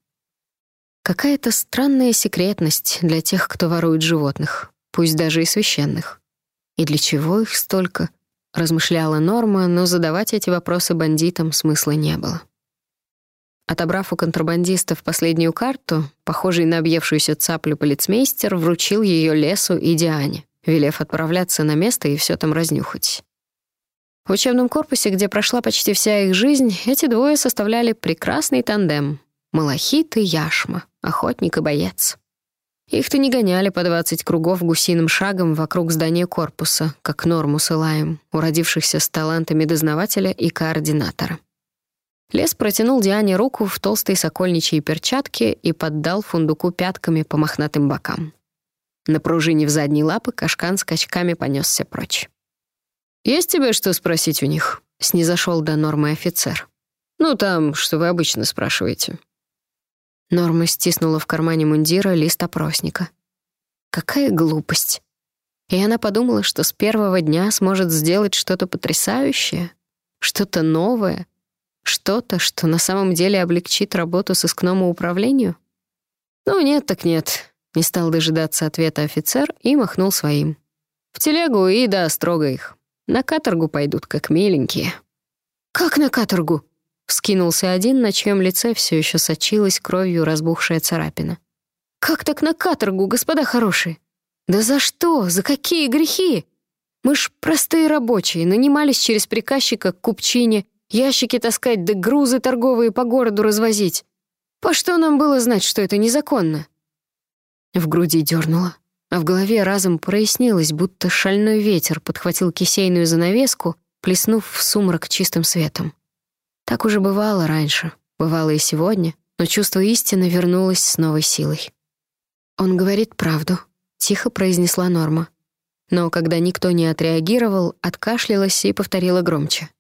Какая-то странная секретность для тех, кто ворует животных, пусть даже и священных. И для чего их столько? Размышляла Норма, но задавать эти вопросы бандитам смысла не было. Отобрав у контрабандистов последнюю карту, похожий на объевшуюся цаплю полицмейстер вручил ее Лесу и Диане, велев отправляться на место и все там разнюхать. В учебном корпусе, где прошла почти вся их жизнь, эти двое составляли прекрасный тандем — Малахит и Яшма охотник и боец. Их-то не гоняли по 20 кругов гусиным шагом вокруг здания корпуса, как норму с Илаем, уродившихся с талантами дознавателя и координатора. Лес протянул Диане руку в толстой сокольничьей перчатке и поддал фундуку пятками по мохнатым бокам. На пружине в задней лапы кашкан скачками понесся прочь. «Есть тебе что спросить у них?» — снизошел до нормы офицер. «Ну, там, что вы обычно спрашиваете. Норма стиснула в кармане мундира лист опросника. Какая глупость. И она подумала, что с первого дня сможет сделать что-то потрясающее, что-то новое, что-то, что на самом деле облегчит работу сыскному управлению. Ну нет так нет, не стал дожидаться ответа офицер и махнул своим. В телегу и да, строго их. На каторгу пойдут, как миленькие. «Как на каторгу?» — вскинулся один, на чьем лице все еще сочилась кровью разбухшая царапина. «Как так на каторгу, господа хорошие? Да за что? За какие грехи? Мы ж простые рабочие, нанимались через приказчика к купчине, ящики таскать да грузы торговые по городу развозить. По что нам было знать, что это незаконно?» В груди дернуло, а в голове разом прояснилось, будто шальной ветер подхватил кисейную занавеску, плеснув в сумрак чистым светом. Так уже бывало раньше, бывало и сегодня, но чувство истины вернулось с новой силой. «Он говорит правду», — тихо произнесла Норма. Но когда никто не отреагировал, откашлялась и повторила громче.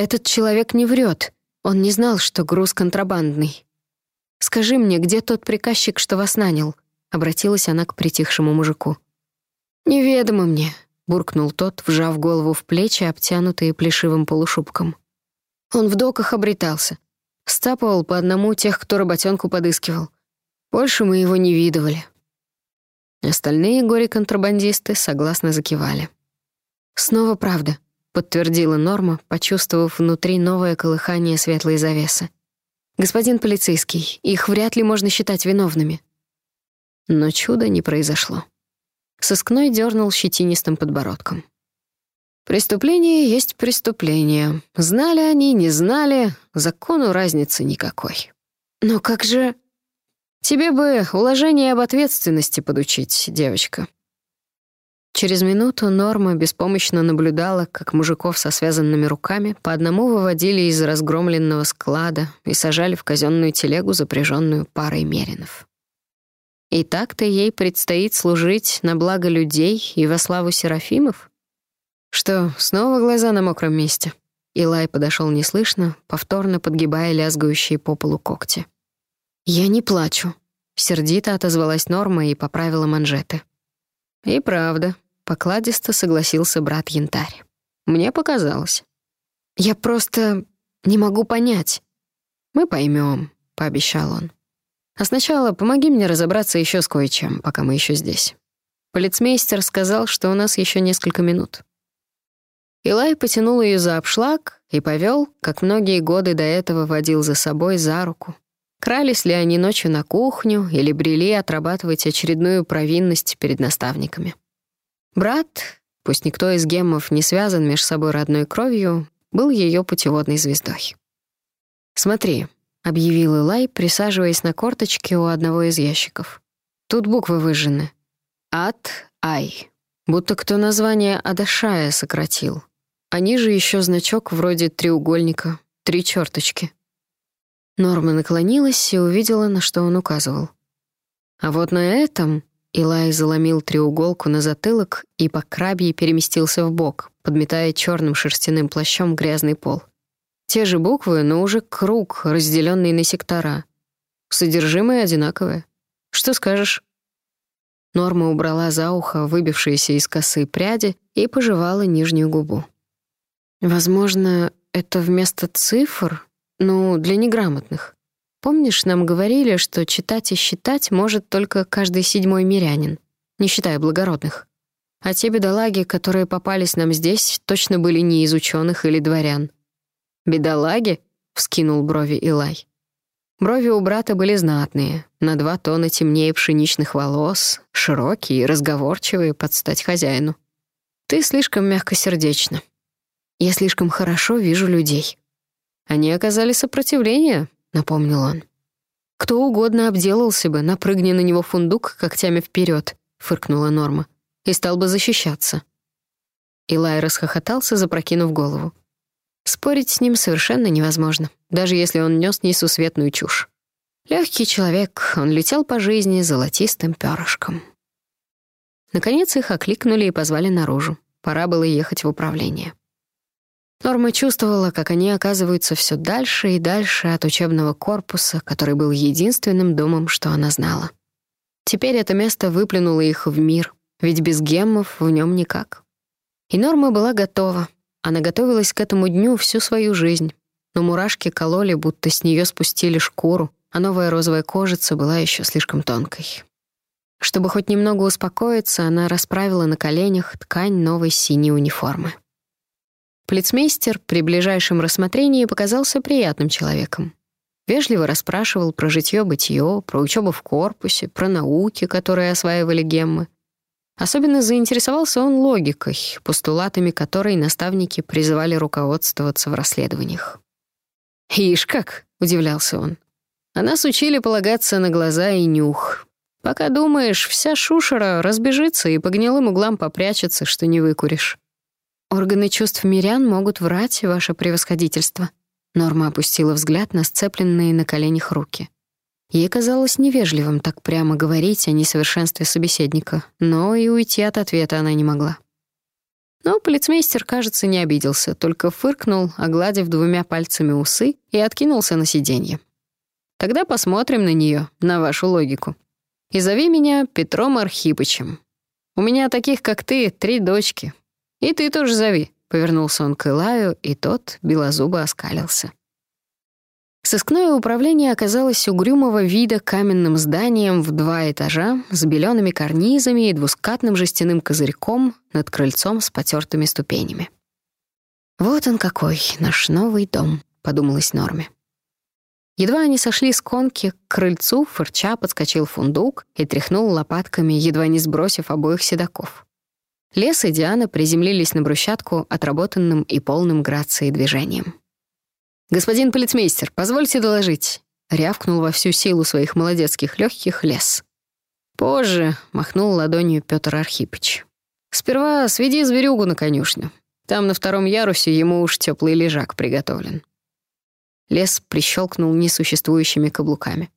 «Этот человек не врет. Он не знал, что груз контрабандный. Скажи мне, где тот приказчик, что вас нанял?» — обратилась она к притихшему мужику. «Неведомо мне», — буркнул тот, вжав голову в плечи, обтянутые плешивым полушубком. Он в доках обретался. Стапывал по одному тех, кто работенку подыскивал. Больше мы его не видывали. Остальные горе-контрабандисты согласно закивали. «Снова правда», — подтвердила Норма, почувствовав внутри новое колыхание светлой завесы. «Господин полицейский, их вряд ли можно считать виновными». Но чуда не произошло. Сыскной дернул щетинистым подбородком. «Преступление есть преступление. Знали они, не знали, закону разницы никакой. Но как же...» Тебе бы уложение об ответственности подучить, девочка». Через минуту Норма беспомощно наблюдала, как мужиков со связанными руками по одному выводили из разгромленного склада и сажали в казенную телегу, запряженную парой меринов. И так-то ей предстоит служить на благо людей и во славу Серафимов? Что, снова глаза на мокром месте? Илай подошел неслышно, повторно подгибая лязгающие по полу когти. «Я не плачу», — сердито отозвалась Норма и поправила манжеты. «И правда», — покладисто согласился брат Янтарь. «Мне показалось». «Я просто не могу понять». «Мы поймем», — пообещал он. «А сначала помоги мне разобраться еще с кое-чем, пока мы еще здесь». Полицмейстер сказал, что у нас еще несколько минут. Илай потянул ее за обшлаг и повел, как многие годы до этого водил за собой за руку, Крались ли они ночью на кухню или брели отрабатывать очередную провинность перед наставниками. Брат, пусть никто из геммов не связан между собой родной кровью, был ее путеводной звездой. «Смотри», — объявил Илай, присаживаясь на корточке у одного из ящиков. «Тут буквы выжжены. Ат-Ай. Будто кто название Адашая сократил. А ниже еще значок вроде треугольника, три черточки. Норма наклонилась и увидела, на что он указывал. А вот на этом Илай заломил треуголку на затылок и по крабье переместился в бок, подметая черным шерстяным плащом грязный пол. Те же буквы, но уже круг, разделенный на сектора. Содержимое одинаковое. Что скажешь? Норма убрала за ухо выбившиеся из косы пряди и пожевала нижнюю губу. Возможно, это вместо цифр ну, для неграмотных. Помнишь, нам говорили, что читать и считать может только каждый седьмой мирянин, не считая благородных. А те бедолаги, которые попались нам здесь, точно были не из ученых или дворян. «Бедолаги?» — вскинул брови Илай. Брови у брата были знатные, на два тона темнее пшеничных волос, широкие и разговорчивые под стать хозяину. Ты слишком мягкосердечна. Я слишком хорошо вижу людей. Они оказали сопротивление, напомнил он. Кто угодно обделался бы, напрыгни на него фундук когтями вперед, фыркнула Норма, и стал бы защищаться. Илай расхохотался, запрокинув голову. Спорить с ним совершенно невозможно, даже если он нес несусветную чушь. Легкий человек, он летел по жизни золотистым перышком. Наконец их окликнули и позвали наружу. Пора было ехать в управление. Норма чувствовала, как они оказываются все дальше и дальше от учебного корпуса, который был единственным домом, что она знала. Теперь это место выплюнуло их в мир, ведь без геммов в нем никак. И Норма была готова. Она готовилась к этому дню всю свою жизнь. Но мурашки кололи, будто с нее спустили шкуру, а новая розовая кожица была еще слишком тонкой. Чтобы хоть немного успокоиться, она расправила на коленях ткань новой синей униформы. Полицмейстер при ближайшем рассмотрении показался приятным человеком. Вежливо расспрашивал про житье-бытие, про учебу в корпусе, про науки, которые осваивали геммы. Особенно заинтересовался он логикой, постулатами которой наставники призывали руководствоваться в расследованиях. «Ишь как!» — удивлялся он. «А нас учили полагаться на глаза и нюх. Пока думаешь, вся шушера разбежится и по гнилым углам попрячется, что не выкуришь». «Органы чувств мирян могут врать, ваше превосходительство». Норма опустила взгляд на сцепленные на коленях руки. Ей казалось невежливым так прямо говорить о несовершенстве собеседника, но и уйти от ответа она не могла. Но полицмейстер, кажется, не обиделся, только фыркнул, огладив двумя пальцами усы, и откинулся на сиденье. «Тогда посмотрим на нее, на вашу логику. И зови меня Петром Архипычем. У меня таких, как ты, три дочки. И ты тоже зови», — повернулся он к Илаю, и тот белозубо оскалился. Сыскное управление оказалось угрюмого вида каменным зданием в два этажа с белеными карнизами и двускатным жестяным козырьком над крыльцом с потертыми ступенями. «Вот он какой, наш новый дом», — подумалось Норме. Едва они сошли с конки, к крыльцу фырча подскочил фундук и тряхнул лопатками, едва не сбросив обоих седаков. Лес и Диана приземлились на брусчатку отработанным и полным грацией движением. «Господин полицмейстер, позвольте доложить», — рявкнул во всю силу своих молодецких легких лес. «Позже», — махнул ладонью Петр Архипыч. «Сперва сведи зверюгу на конюшню. Там на втором ярусе ему уж теплый лежак приготовлен». Лес прищелкнул несуществующими каблуками.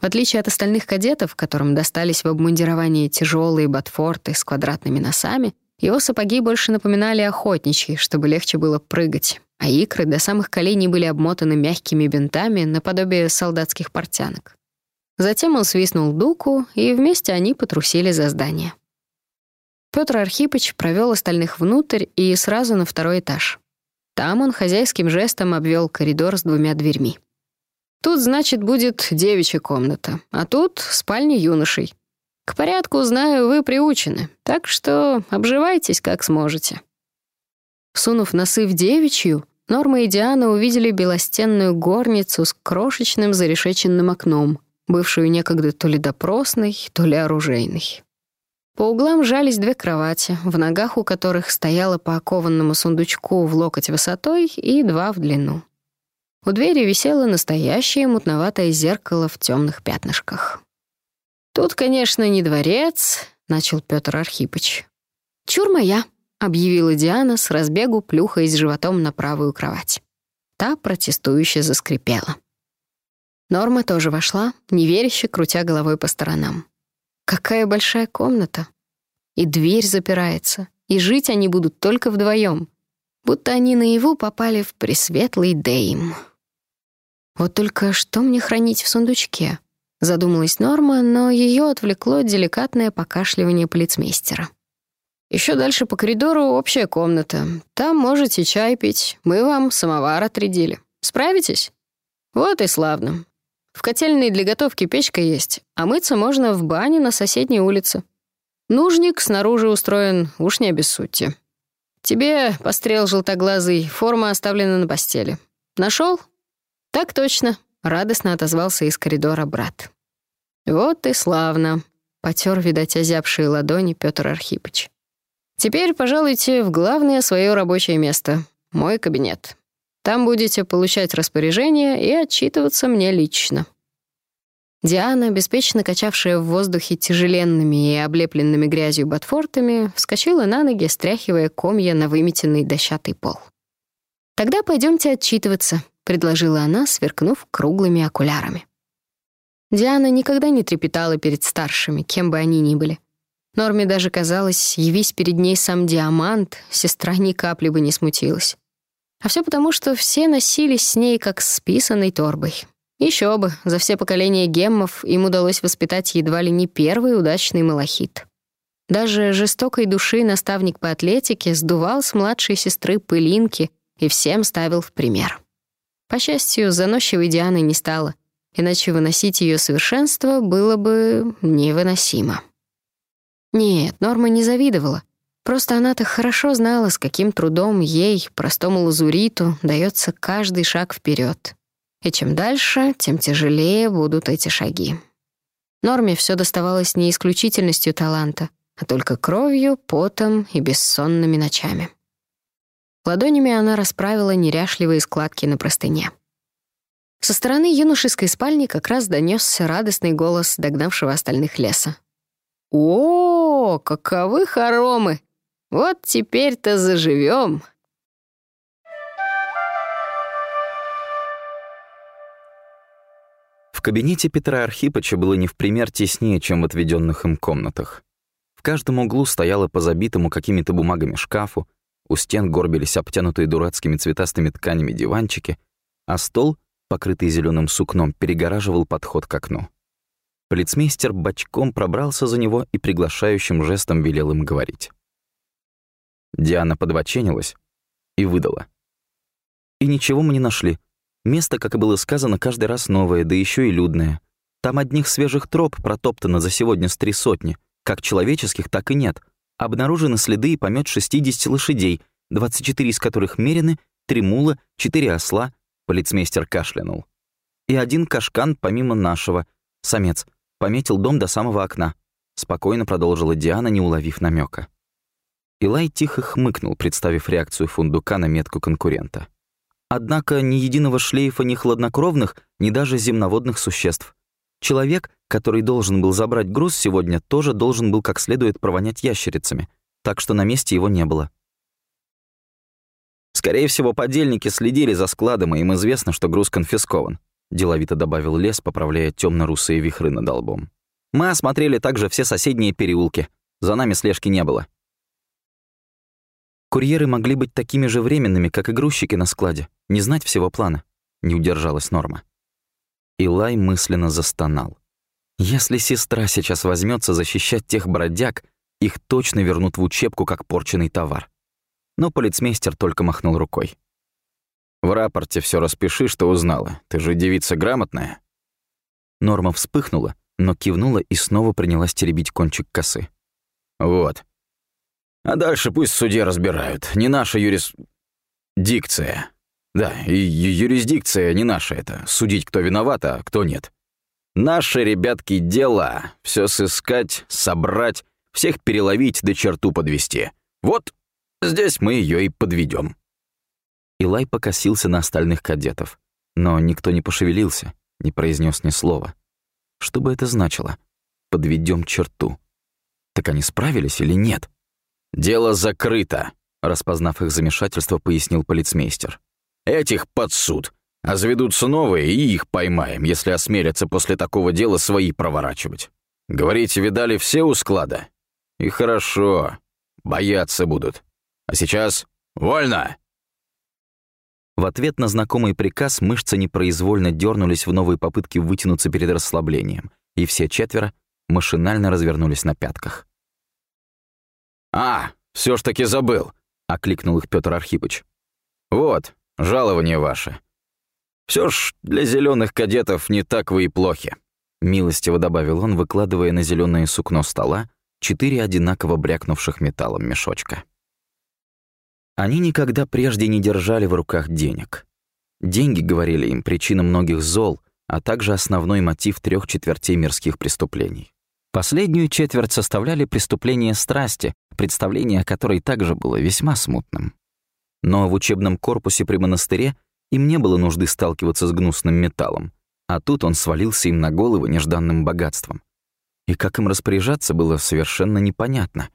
В отличие от остальных кадетов, которым достались в обмундировании тяжелые ботфорты с квадратными носами, его сапоги больше напоминали охотничьи, чтобы легче было прыгать, а икры до самых коленей были обмотаны мягкими бинтами наподобие солдатских портянок. Затем он свистнул дуку, и вместе они потрусили за здание. Петр Архипыч провел остальных внутрь и сразу на второй этаж. Там он хозяйским жестом обвел коридор с двумя дверьми. Тут, значит, будет девичья комната, а тут спальня юношей. К порядку, знаю, вы приучены, так что обживайтесь как сможете. Сунув носы в девичью, Норма и Диана увидели белостенную горницу с крошечным зарешеченным окном, бывшую некогда то ли допросной, то ли оружейной. По углам жались две кровати, в ногах у которых стояло по окованному сундучку в локоть высотой и два в длину. У двери висело настоящее мутноватое зеркало в темных пятнышках. «Тут, конечно, не дворец», — начал Петр Архипыч. «Чур моя», — объявила Диана с разбегу, плюхаясь животом на правую кровать. Та протестующе заскрипела. Норма тоже вошла, неверяще крутя головой по сторонам. Какая большая комната. И дверь запирается, и жить они будут только вдвоем, будто они наяву попали в пресветлый Дейм. Вот только что мне хранить в сундучке? Задумалась Норма, но ее отвлекло деликатное покашливание полицмейстера. Еще дальше по коридору общая комната. Там можете чай пить. Мы вам самовар отрядили. Справитесь? Вот и славно. В котельной для готовки печка есть, а мыться можно в бане на соседней улице. Нужник снаружи устроен, уж не обессудьте. Тебе, пострел желтоглазый, форма оставлена на постели. Нашел? Так точно, радостно отозвался из коридора брат. Вот и славно, потер, видать, озябшие ладони Петр Архипыч. Теперь пожалуйте в главное свое рабочее место — мой кабинет. Там будете получать распоряжения и отчитываться мне лично». Диана, беспечно качавшая в воздухе тяжеленными и облепленными грязью ботфортами, вскочила на ноги, стряхивая комья на выметенный дощатый пол. «Тогда пойдемте отчитываться», — предложила она, сверкнув круглыми окулярами. Диана никогда не трепетала перед старшими, кем бы они ни были. Норме даже казалось, явись перед ней сам Диамант, сестра ни капли бы не смутилась. А все потому, что все носились с ней как с писаной торбой. Еще бы, за все поколения геммов им удалось воспитать едва ли не первый удачный малахит. Даже жестокой души наставник по атлетике сдувал с младшей сестры пылинки и всем ставил в пример. По счастью, заносчивой Дианы не стало, иначе выносить ее совершенство было бы невыносимо. Нет, Норма не завидовала. Просто она так хорошо знала, с каким трудом ей, простому лазуриту, дается каждый шаг вперед. И чем дальше, тем тяжелее будут эти шаги. Норме все доставалось не исключительностью таланта, а только кровью, потом и бессонными ночами. Ладонями она расправила неряшливые складки на простыне. Со стороны юношеской спальни как раз донесся радостный голос догнавшего остальных леса. «О, каковы хоромы! Вот теперь-то заживем!» В кабинете Петра Архипыча было не в пример теснее, чем в отведенных им комнатах. В каждом углу стояло по забитому какими-то бумагами шкафу, у стен горбились обтянутые дурацкими цветастыми тканями диванчики, а стол, покрытый зеленым сукном, перегораживал подход к окну. Полицмейстер бочком пробрался за него и приглашающим жестом велел им говорить. Диана подбоченилась и выдала. «И ничего мы не нашли. Место, как и было сказано, каждый раз новое, да еще и людное. Там одних свежих троп протоптано за сегодня с три сотни, как человеческих, так и нет. Обнаружены следы и помет 60 лошадей, 24 из которых мерены, три мула, четыре осла, полицмейстер кашлянул. И один кашкан помимо нашего, самец, пометил дом до самого окна. Спокойно продолжила Диана, не уловив намека. Илай тихо хмыкнул, представив реакцию фундука на метку конкурента. Однако ни единого шлейфа ни хладнокровных, ни даже земноводных существ. Человек, который должен был забрать груз сегодня, тоже должен был как следует провонять ящерицами, так что на месте его не было. «Скорее всего, подельники следили за складом, и им известно, что груз конфискован», деловито добавил Лес, поправляя темно русые вихры над лбом. «Мы осмотрели также все соседние переулки. За нами слежки не было». Курьеры могли быть такими же временными, как и грузчики на складе, не знать всего плана. Не удержалась Норма. Илай мысленно застонал. Если сестра сейчас возьмется защищать тех бродяг, их точно вернут в учебку как порченный товар. Но полицмейстер только махнул рукой. «В рапорте все распиши, что узнала. Ты же девица грамотная». Норма вспыхнула, но кивнула и снова принялась теребить кончик косы. «Вот. А дальше пусть в разбирают. Не наша юрис... дикция. Да, и юрисдикция не наша это. Судить, кто виноват, а кто нет. Наши, ребятки, дело — все сыскать, собрать, всех переловить до черту подвести. Вот здесь мы ее и подведем. Илай покосился на остальных кадетов, но никто не пошевелился, не произнес ни слова. Что бы это значило? Подведем черту. Так они справились или нет? Дело закрыто, распознав их замешательство, пояснил полицмейстер. Этих под суд. А заведутся новые, и их поймаем, если осмелятся после такого дела свои проворачивать. Говорите, видали все у склада? И хорошо. Бояться будут. А сейчас вольно!» В ответ на знакомый приказ мышцы непроизвольно дернулись в новой попытке вытянуться перед расслаблением, и все четверо машинально развернулись на пятках. «А, все ж таки забыл!» — окликнул их Петр Архипыч. «Вот, жалование ваше. Все ж для зеленых кадетов не так вы и плохи», — милостиво добавил он, выкладывая на зеленое сукно стола четыре одинаково брякнувших металлом мешочка. Они никогда прежде не держали в руках денег. Деньги, говорили им, причина многих зол, а также основной мотив трех четвертей мирских преступлений. Последнюю четверть составляли преступления страсти, представление о которой также было весьма смутным. Но в учебном корпусе при монастыре им не было нужды сталкиваться с гнусным металлом, а тут он свалился им на головы нежданным богатством. И как им распоряжаться, было совершенно непонятно.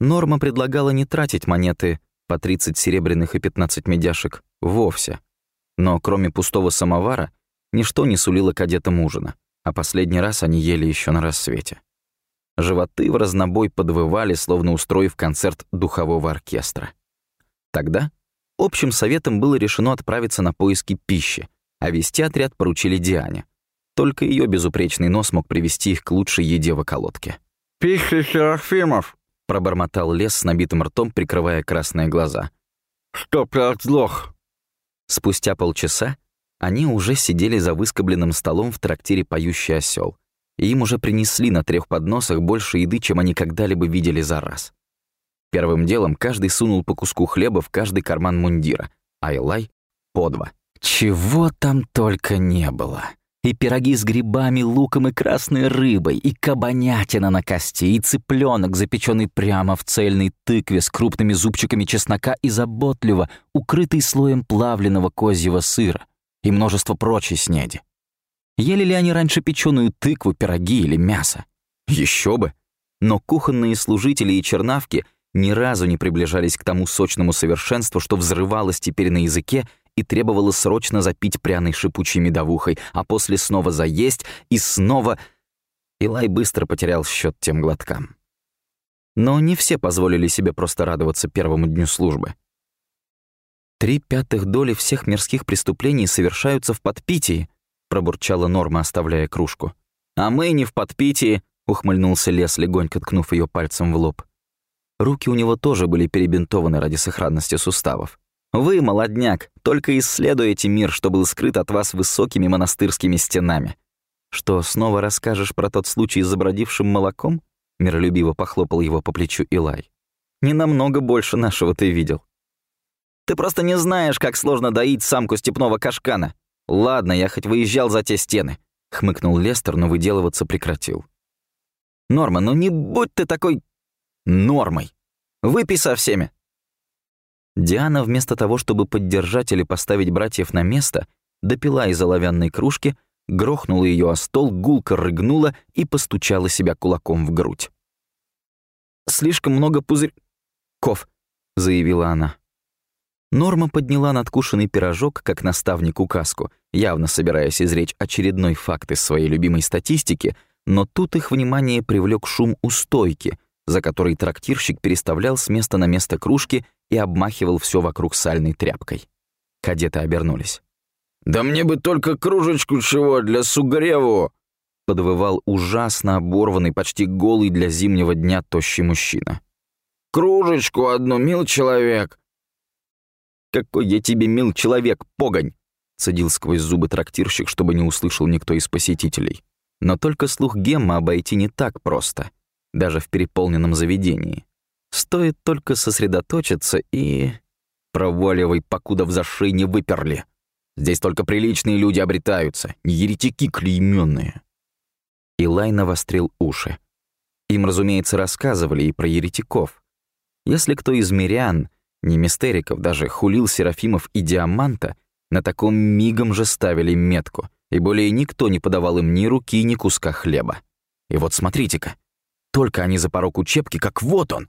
Норма предлагала не тратить монеты по 30 серебряных и 15 медяшек вовсе. Но кроме пустого самовара, ничто не сулило кадетам ужина, а последний раз они ели еще на рассвете. Животы в разнобой подвывали, словно устроив концерт духового оркестра. Тогда Общим советом было решено отправиться на поиски пищи, а вести отряд поручили Диане. Только ее безупречный нос мог привести их к лучшей еде в околотке. «Пища Серафимов!» — пробормотал лес с набитым ртом, прикрывая красные глаза. «Что предлох?» Спустя полчаса они уже сидели за выскобленным столом в трактире «Поющий осел, и им уже принесли на трех подносах больше еды, чем они когда-либо видели за раз. Первым делом каждый сунул по куску хлеба в каждый карман мундира, а Элай — по два. Чего там только не было. И пироги с грибами, луком и красной рыбой, и кабанятина на кости, и цыпленок, запеченный прямо в цельной тыкве с крупными зубчиками чеснока и заботливо, укрытый слоем плавленного козьего сыра, и множество прочей снеди. Ели ли они раньше печеную тыкву, пироги или мясо? Еще бы! Но кухонные служители и чернавки ни разу не приближались к тому сочному совершенству, что взрывалось теперь на языке и требовало срочно запить пряной шипучей медовухой, а после снова заесть и снова... Илай быстро потерял счет тем глоткам. Но не все позволили себе просто радоваться первому дню службы. «Три пятых доли всех мирских преступлений совершаются в подпитии», пробурчала Норма, оставляя кружку. «А мы не в подпитии», — ухмыльнулся Лес, легонько ткнув ее пальцем в лоб. Руки у него тоже были перебинтованы ради сохранности суставов. «Вы, молодняк, только исследуете мир, что был скрыт от вас высокими монастырскими стенами. Что, снова расскажешь про тот случай с забродившим молоком?» Миролюбиво похлопал его по плечу Илай. «Не намного больше нашего ты видел». «Ты просто не знаешь, как сложно доить самку степного кашкана. Ладно, я хоть выезжал за те стены», — хмыкнул Лестер, но выделываться прекратил. «Норма, ну не будь ты такой нормой. Выпей со всеми». Диана вместо того, чтобы поддержать или поставить братьев на место, допила из оловянной кружки, грохнула ее о стол, гулко рыгнула и постучала себя кулаком в грудь. «Слишком много пузырь... ков», — заявила она. Норма подняла надкушенный пирожок, как наставник указку, явно собираясь изречь очередной факт из своей любимой статистики, но тут их внимание привлек шум у стойки, за которой трактирщик переставлял с места на место кружки и обмахивал все вокруг сальной тряпкой. Кадеты обернулись. «Да мне бы только кружечку чего для сугреву!» подвывал ужасно оборванный, почти голый для зимнего дня тощий мужчина. «Кружечку одну, мил человек!» «Какой я тебе мил человек, погонь!» цедил сквозь зубы трактирщик, чтобы не услышал никто из посетителей. Но только слух Гемма обойти не так просто — даже в переполненном заведении. Стоит только сосредоточиться и... Проваливай, покуда в зашей не выперли. Здесь только приличные люди обретаются, не еретики клеймённые. Илай навострил уши. Им, разумеется, рассказывали и про еретиков. Если кто из мирян, не мистериков, даже хулил Серафимов и Диаманта, на таком мигом же ставили метку, и более никто не подавал им ни руки, ни куска хлеба. И вот смотрите-ка, только они за порог учебки, как вот он,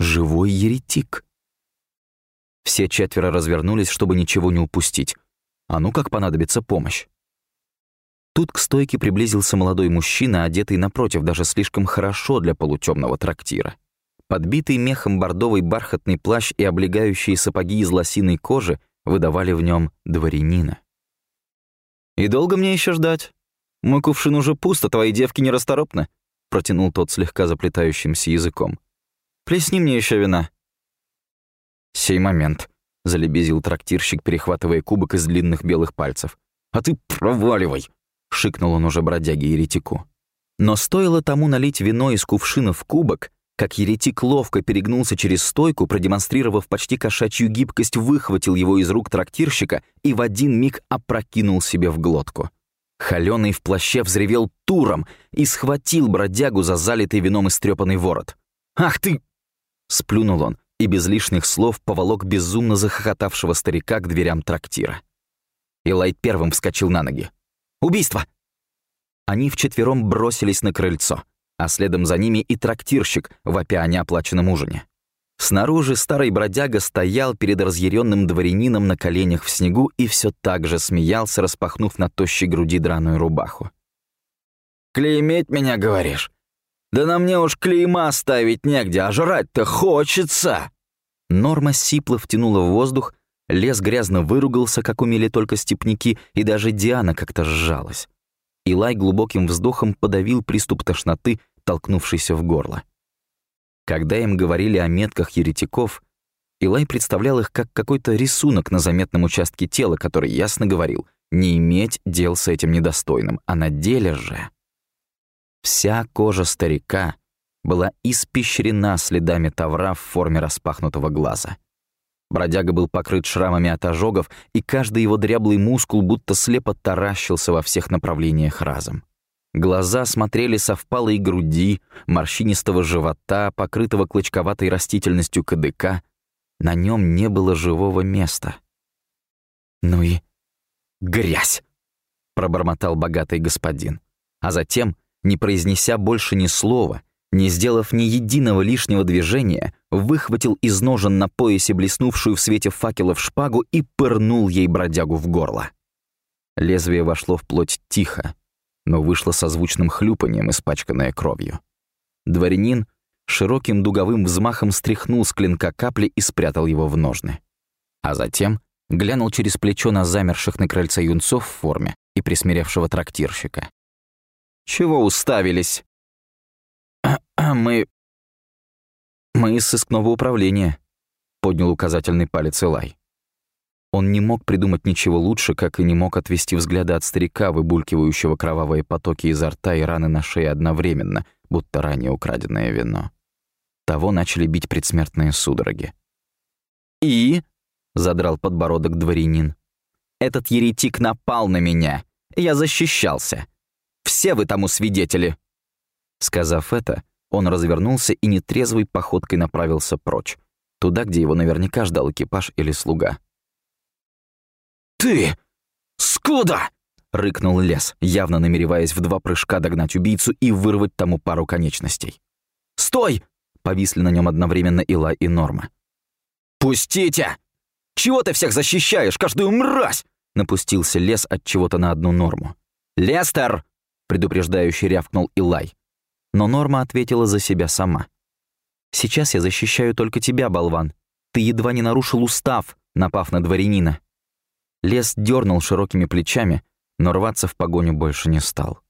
живой еретик. Все четверо развернулись, чтобы ничего не упустить. А ну как понадобится помощь. Тут к стойке приблизился молодой мужчина, одетый напротив даже слишком хорошо для полутемного трактира. Подбитый мехом бордовый бархатный плащ и облегающие сапоги из лосиной кожи выдавали в нем дворянина. «И долго мне еще ждать? Мой кувшин уже пуст, а твои девки нерасторопны», протянул тот слегка заплетающимся языком. «Плесни мне еще вина». «Сей момент», — залебезил трактирщик, перехватывая кубок из длинных белых пальцев. «А ты проваливай!» — шикнул он уже бродяге еретику. Но стоило тому налить вино из кувшина в кубок, как еретик ловко перегнулся через стойку, продемонстрировав почти кошачью гибкость, выхватил его из рук трактирщика и в один миг опрокинул себе в глотку. Холёный в плаще взревел туром и схватил бродягу за залитый вином истрепанный ворот. «Ах ты!» Сплюнул он и без лишних слов поволок безумно захохотавшего старика к дверям трактира. Илай первым вскочил на ноги. «Убийство!» Они вчетвером бросились на крыльцо, а следом за ними и трактирщик, вопя о неоплаченном ужине. Снаружи старый бродяга стоял перед разъяренным дворянином на коленях в снегу и все так же смеялся, распахнув на тощей груди драную рубаху. «Клейметь меня, говоришь? Да на мне уж клейма ставить негде, а жрать-то хочется!» Норма сипло втянула в воздух, лес грязно выругался, как умели только степняки, и даже Диана как-то сжалась. Илай глубоким вздохом подавил приступ тошноты, толкнувшийся в горло. Когда им говорили о метках еретиков, Илай представлял их как какой-то рисунок на заметном участке тела, который ясно говорил не иметь дел с этим недостойным, а на деле же... Вся кожа старика, была испещрена следами тавра в форме распахнутого глаза. Бродяга был покрыт шрамами от ожогов, и каждый его дряблый мускул будто слепо таращился во всех направлениях разом. Глаза смотрели со впалой груди, морщинистого живота, покрытого клочковатой растительностью кадыка. На нем не было живого места. «Ну и грязь!» — пробормотал богатый господин. А затем, не произнеся больше ни слова, не сделав ни единого лишнего движения, выхватил из ножен на поясе блеснувшую в свете факелов шпагу и пырнул ей бродягу в горло. Лезвие вошло в плоть тихо, но вышло со звучным хлюпанием, испачканное кровью. Дворянин широким дуговым взмахом стряхнул с клинка капли и спрятал его в ножны. А затем глянул через плечо на замерших на крыльце юнцов в форме и присмиревшего трактирщика. «Чего уставились?» «Мы... мы из сыскного управления», — поднял указательный палец Элай. Он не мог придумать ничего лучше, как и не мог отвести взгляда от старика, выбулькивающего кровавые потоки изо рта и раны на шее одновременно, будто ранее украденное вино. Того начали бить предсмертные судороги. «И?» — задрал подбородок дворянин. «Этот еретик напал на меня. Я защищался. Все вы тому свидетели!» Сказав это, он развернулся и нетрезвой походкой направился прочь, туда, где его наверняка ждал экипаж или слуга. «Ты! Скуда?» — рыкнул лес, явно намереваясь в два прыжка догнать убийцу и вырвать тому пару конечностей. «Стой!» — повисли на нем одновременно Ила и Норма. «Пустите! Чего ты всех защищаешь, каждую мразь?» — напустился лес от чего-то на одну Норму. «Лестер!» — предупреждающий рявкнул Илай. Но Норма ответила за себя сама. «Сейчас я защищаю только тебя, болван. Ты едва не нарушил устав, напав на дворянина. Лес дернул широкими плечами, но рваться в погоню больше не стал.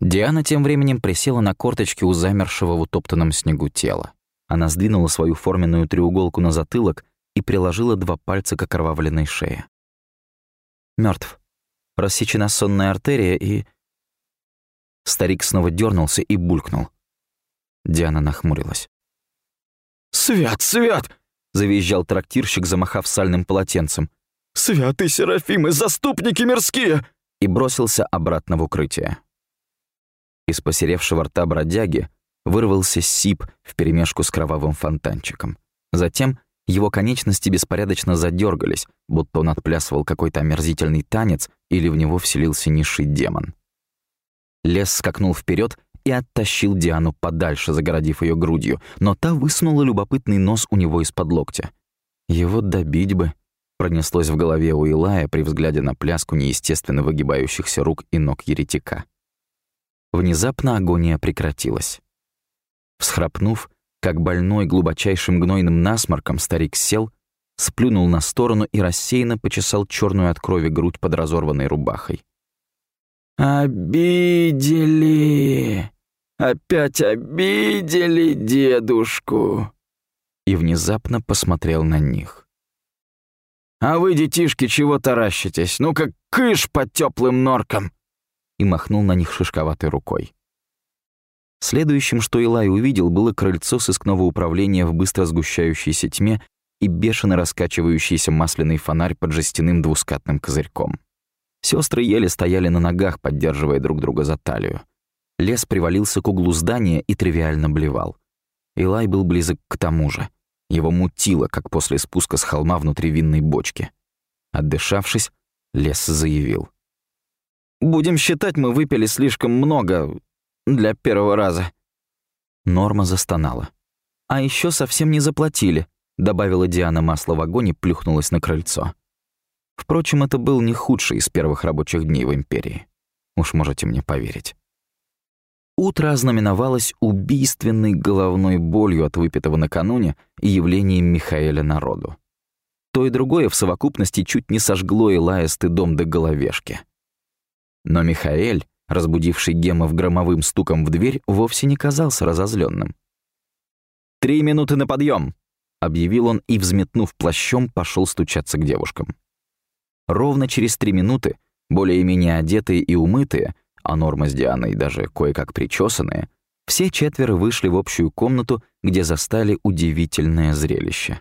Диана тем временем присела на корточки у замершего в утоптанном снегу тела. Она сдвинула свою форменную треуголку на затылок и приложила два пальца к окровавленной шее. Мертв. Рассечена сонная артерия и... Старик снова дернулся и булькнул. Диана нахмурилась. «Свят, свят!» — завизжал трактирщик, замахав сальным полотенцем. «Святый Серафимы, заступники мирские!» и бросился обратно в укрытие. Из посеревшего рта бродяги вырвался сип вперемешку с кровавым фонтанчиком. Затем его конечности беспорядочно задергались, будто он отплясывал какой-то омерзительный танец или в него вселился низший демон. Лес скакнул вперед и оттащил Диану подальше, загородив ее грудью, но та высунула любопытный нос у него из-под локтя. Его добить бы, Пронеслось в голове у Илая при взгляде на пляску неестественно выгибающихся рук и ног еретика. Внезапно агония прекратилась. Всхрапнув, как больной глубочайшим гнойным насморком, старик сел, сплюнул на сторону и рассеянно почесал черную от крови грудь под разорванной рубахой. «Обидели! Опять обидели дедушку!» И внезапно посмотрел на них. «А вы, детишки, чего таращитесь? Ну-ка, кыш под теплым норком!» И махнул на них шишковатой рукой. Следующим, что Илай увидел, было крыльцо сыскного управления в быстро сгущающейся тьме и бешено раскачивающийся масляный фонарь под жестяным двускатным козырьком. Сестры еле стояли на ногах, поддерживая друг друга за талию. Лес привалился к углу здания и тривиально блевал. Илай был близок к тому же — его мутило, как после спуска с холма внутри винной бочки. Отдышавшись, лес заявил. «Будем считать, мы выпили слишком много для первого раза». Норма застонала. «А еще совсем не заплатили», — добавила Диана масло в огонь и плюхнулась на крыльцо. Впрочем, это был не худший из первых рабочих дней в Империи. Уж можете мне поверить. Утро ознаменовалось убийственной головной болью от выпитого накануне и явлением Михаэля народу. То и другое в совокупности чуть не сожгло Илая стыдом до головешки. Но Михаэль, разбудивший Гемов громовым стуком в дверь, вовсе не казался разозленным. «Три минуты на подъем, объявил он и, взметнув плащом, пошел стучаться к девушкам. Ровно через три минуты, более-менее одетые и умытые, а Норма с Дианой даже кое-как причесанные, Все четверо вышли в общую комнату, где застали удивительное зрелище.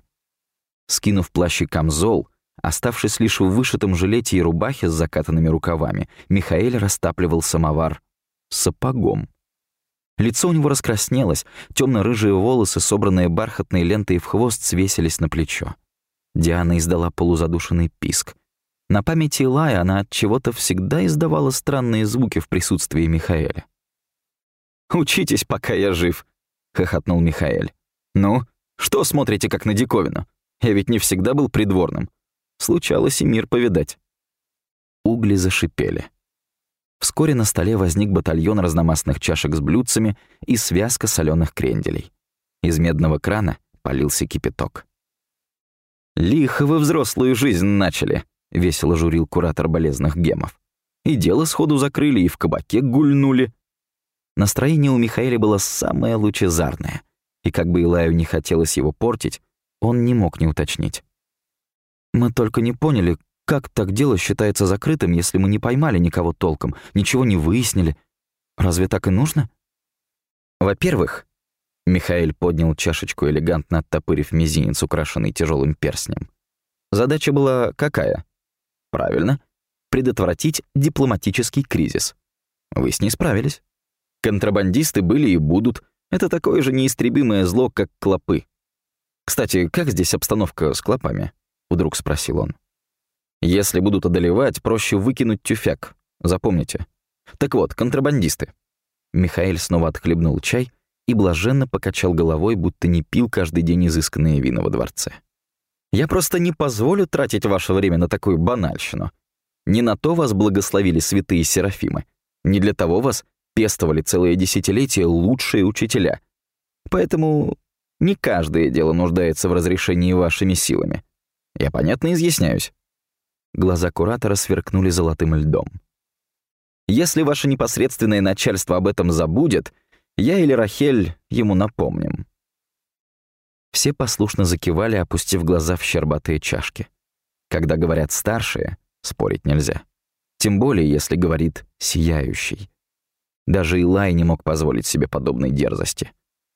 Скинув плащ и камзол, оставшись лишь в вышитом жилете и рубахе с закатанными рукавами, Михаил растапливал самовар сапогом. Лицо у него раскраснелось, темно рыжие волосы, собранные бархатной лентой в хвост, свесились на плечо. Диана издала полузадушенный писк. На памяти Илая она от чего-то всегда издавала странные звуки в присутствии Михаэля. «Учитесь, пока я жив», — хохотнул Михаэль. «Ну, что смотрите как на диковину? Я ведь не всегда был придворным. Случалось и мир повидать». Угли зашипели. Вскоре на столе возник батальон разномастных чашек с блюдцами и связка соленых кренделей. Из медного крана полился кипяток. «Лихо вы взрослую жизнь начали», — весело журил куратор болезных гемов. «И дело сходу закрыли, и в кабаке гульнули». Настроение у Михаила было самое лучезарное, и как бы Илаю не хотелось его портить, он не мог не уточнить. «Мы только не поняли, как так дело считается закрытым, если мы не поймали никого толком, ничего не выяснили? Разве так и нужно? Во-первых, Михаил поднял чашечку, элегантно оттопырив мизинец, украшенный тяжелым перстнем. Задача была какая? Правильно, предотвратить дипломатический кризис. Вы с ней справились. Контрабандисты были и будут. Это такое же неистребимое зло, как клопы. Кстати, как здесь обстановка с клопами? Вдруг спросил он. Если будут одолевать, проще выкинуть тюфяк. Запомните. Так вот, контрабандисты. Михаил снова отхлебнул чай и блаженно покачал головой, будто не пил каждый день изысканные вина во дворце. «Я просто не позволю тратить ваше время на такую банальщину. Не на то вас благословили святые Серафимы. Не для того вас пестовали целые десятилетия лучшие учителя. Поэтому не каждое дело нуждается в разрешении вашими силами. Я понятно изъясняюсь. Глаза куратора сверкнули золотым льдом. «Если ваше непосредственное начальство об этом забудет, я или Рахель ему напомним». Все послушно закивали, опустив глаза в щербатые чашки. Когда говорят «старшие», спорить нельзя. Тем более, если говорит «сияющий». Даже Илай не мог позволить себе подобной дерзости.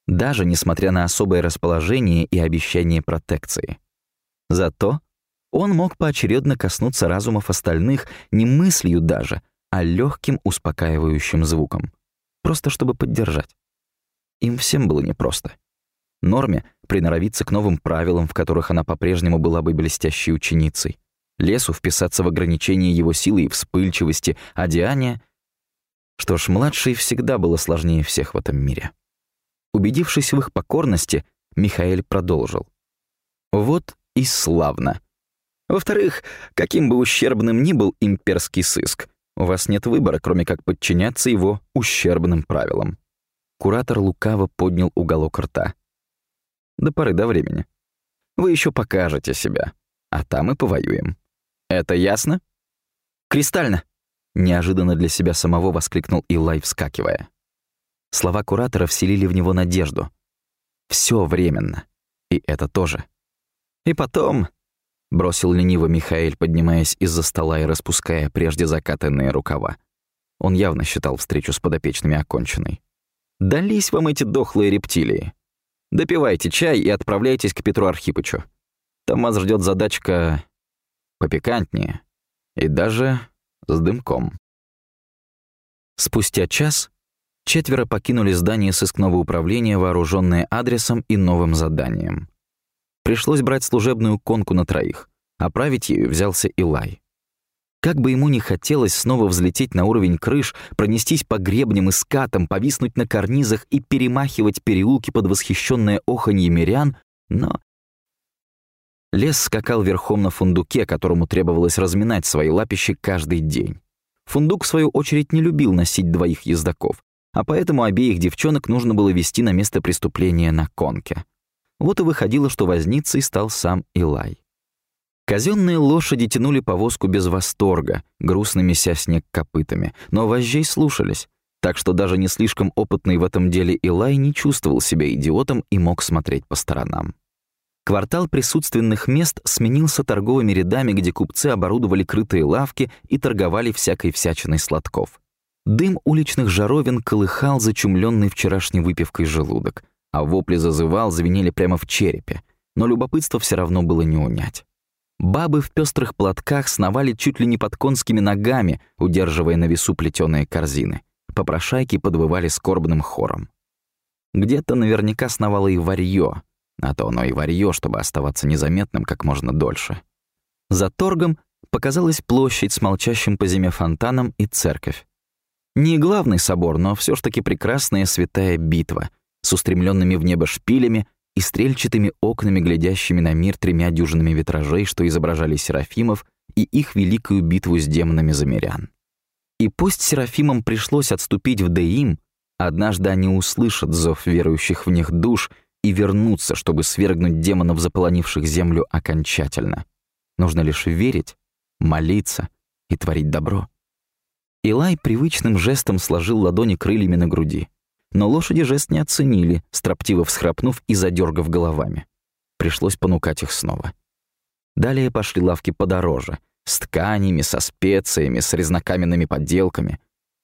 Даже несмотря на особое расположение и обещание протекции. Зато он мог поочередно коснуться разумов остальных не мыслью даже, а легким успокаивающим звуком. Просто чтобы поддержать. Им всем было непросто. Норме приноровиться к новым правилам, в которых она по-прежнему была бы блестящей ученицей. Лесу вписаться в ограничения его силы и вспыльчивости, а Диане... Что ж, младшей всегда было сложнее всех в этом мире. Убедившись в их покорности, Михаил продолжил. «Вот и славно. Во-вторых, каким бы ущербным ни был имперский сыск, у вас нет выбора, кроме как подчиняться его ущербным правилам. Куратор лукаво поднял уголок рта. До поры до времени. Вы еще покажете себя, а там и повоюем. Это ясно? Кристально! Неожиданно для себя самого воскликнул Илай, вскакивая. Слова куратора вселили в него надежду. Все временно. И это тоже. И потом, бросил лениво Михаил, поднимаясь из-за стола и распуская прежде закатанные рукава. Он явно считал встречу с подопечными оконченной. «Дались вам эти дохлые рептилии. Допивайте чай и отправляйтесь к Петру Архипычу. Там вас ждет задачка попикантнее и даже с дымком». Спустя час четверо покинули здание сыскного управления, вооруженные адресом и новым заданием. Пришлось брать служебную конку на троих, а править ею взялся Илай. Как бы ему ни хотелось снова взлететь на уровень крыш, пронестись по гребням и скатам, повиснуть на карнизах и перемахивать переулки под восхищенное оханье мирян, но... Лес скакал верхом на фундуке, которому требовалось разминать свои лапищи каждый день. Фундук, в свою очередь, не любил носить двоих ездаков, а поэтому обеих девчонок нужно было вести на место преступления на конке. Вот и выходило, что возницей стал сам Илай. Казенные лошади тянули повозку без восторга, грустно меся снег копытами, но вожжей слушались, так что даже не слишком опытный в этом деле Илай не чувствовал себя идиотом и мог смотреть по сторонам. Квартал присутственных мест сменился торговыми рядами, где купцы оборудовали крытые лавки и торговали всякой всячиной сладков. Дым уличных жаровин колыхал зачумленный вчерашней выпивкой желудок, а вопли зазывал, звенели прямо в черепе, но любопытство все равно было не унять. Бабы в пестрых платках сновали чуть ли не под конскими ногами, удерживая на весу плетеные корзины. Попрошайки подвывали скорбным хором. Где-то наверняка сновало и варьё, а то оно и варьё, чтобы оставаться незаметным как можно дольше. За торгом показалась площадь с молчащим по зиме фонтаном и церковь. Не главный собор, но все ж таки прекрасная святая битва с устремленными в небо шпилями и стрельчатыми окнами, глядящими на мир тремя дюжинами витражей, что изображали серафимов и их великую битву с демонами замерян. И пусть серафимам пришлось отступить в Деим, однажды они услышат зов верующих в них душ и вернутся, чтобы свергнуть демонов, заполонивших землю окончательно. Нужно лишь верить, молиться и творить добро. Илай привычным жестом сложил ладони крыльями на груди. Но лошади жест не оценили, строптиво всхрапнув и задергав головами. Пришлось понукать их снова. Далее пошли лавки подороже, с тканями, со специями, с резнокаменными подделками.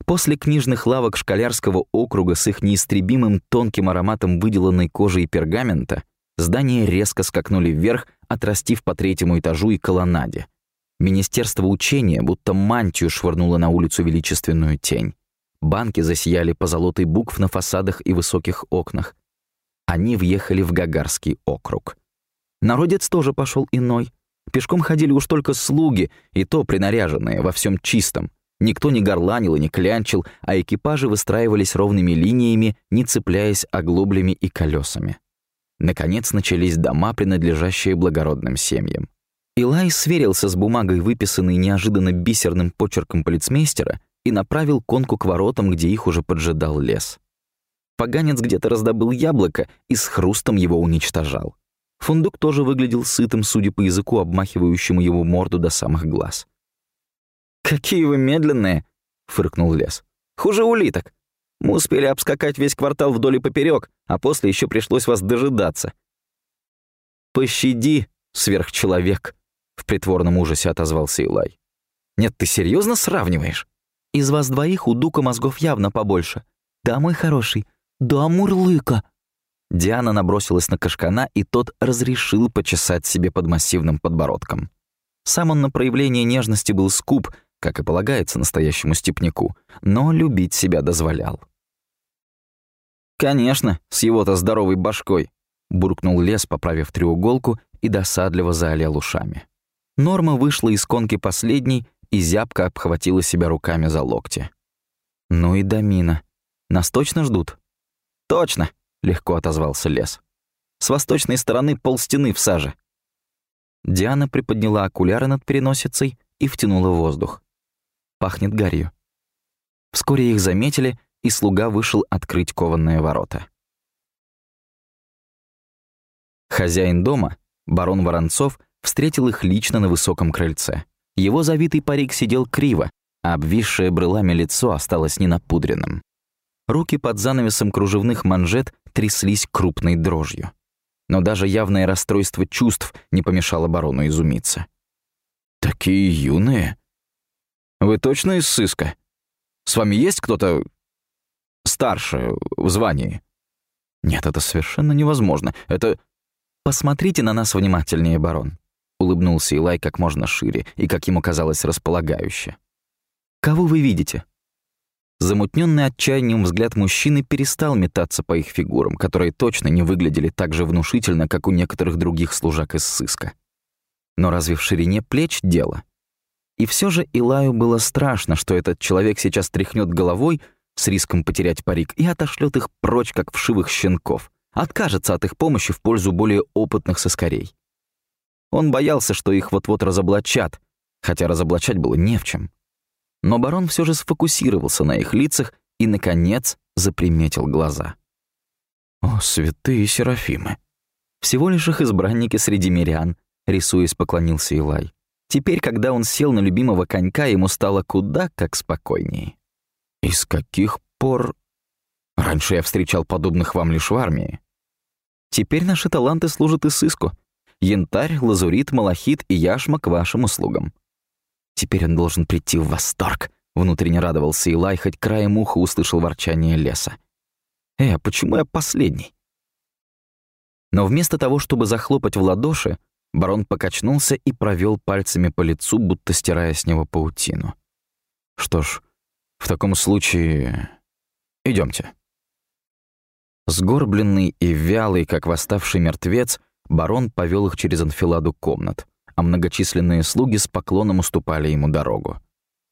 После книжных лавок школярского округа с их неистребимым тонким ароматом выделанной кожи и пергамента здания резко скакнули вверх, отрастив по третьему этажу и колоннаде — Министерство учения будто мантию швырнуло на улицу величественную тень. Банки засияли по золотой букв на фасадах и высоких окнах. Они въехали в Гагарский округ. Народец тоже пошел иной. Пешком ходили уж только слуги, и то принаряженные, во всем чистом. Никто не горланил и не клянчил, а экипажи выстраивались ровными линиями, не цепляясь оглоблями и колесами. Наконец начались дома, принадлежащие благородным семьям. Илай сверился с бумагой, выписанной неожиданно бисерным почерком полицмейстера, и направил конку к воротам, где их уже поджидал лес. Поганец где-то раздобыл яблоко и с хрустом его уничтожал. Фундук тоже выглядел сытым, судя по языку, обмахивающему его морду до самых глаз. «Какие вы медленные!» — фыркнул лес. «Хуже улиток. Мы успели обскакать весь квартал вдоль и поперек, а после еще пришлось вас дожидаться». «Пощади, сверхчеловек!» В притворном ужасе отозвался Илай. «Нет, ты серьезно сравниваешь? Из вас двоих у Дука мозгов явно побольше. Да, мой хороший, да, мурлыка!» Диана набросилась на Кашкана, и тот разрешил почесать себе под массивным подбородком. Сам он на проявление нежности был скуп, как и полагается настоящему степняку, но любить себя дозволял. «Конечно, с его-то здоровой башкой», — буркнул лес, поправив треуголку, и досадливо заолел ушами. Норма вышла из конки последней и зябко обхватила себя руками за локти. «Ну и домина. Нас точно ждут?» «Точно!» — легко отозвался лес. «С восточной стороны полстены в саже». Диана приподняла окуляры над переносицей и втянула воздух. Пахнет гарью. Вскоре их заметили, и слуга вышел открыть кованные ворота. Хозяин дома, барон Воронцов, встретил их лично на высоком крыльце. Его завитый парик сидел криво, а обвисшее брылами лицо осталось ненапудренным. Руки под занавесом кружевных манжет тряслись крупной дрожью. Но даже явное расстройство чувств не помешало барону изумиться. «Такие юные? Вы точно из сыска? С вами есть кто-то старше в звании?» «Нет, это совершенно невозможно. Это...» «Посмотрите на нас внимательнее, барон. Улыбнулся Илай как можно шире и, как ему казалось, располагающе. «Кого вы видите?» Замутненный отчаянием взгляд мужчины перестал метаться по их фигурам, которые точно не выглядели так же внушительно, как у некоторых других служак из сыска. Но разве в ширине плеч дело? И все же Илаю было страшно, что этот человек сейчас тряхнет головой с риском потерять парик и отошлет их прочь, как вшивых щенков, откажется от их помощи в пользу более опытных соскорей. Он боялся, что их вот-вот разоблачат, хотя разоблачать было не в чем. Но барон все же сфокусировался на их лицах и, наконец, заприметил глаза. «О, святые серафимы!» Всего лишь их избранники среди мирян, рисуясь, поклонился Илай. Теперь, когда он сел на любимого конька, ему стало куда как спокойнее. «Из каких пор...» «Раньше я встречал подобных вам лишь в армии. Теперь наши таланты служат и сыску», Янтарь, лазурит, малахит и яшма к вашим услугам. Теперь он должен прийти в восторг, Внутренне радовался Илай, хоть краем уха услышал ворчание леса. «Э, а почему я последний?» Но вместо того, чтобы захлопать в ладоши, барон покачнулся и провел пальцами по лицу, будто стирая с него паутину. «Что ж, в таком случае... идемте. Сгорбленный и вялый, как восставший мертвец, барон повел их через анфиладу комнат, а многочисленные слуги с поклоном уступали ему дорогу.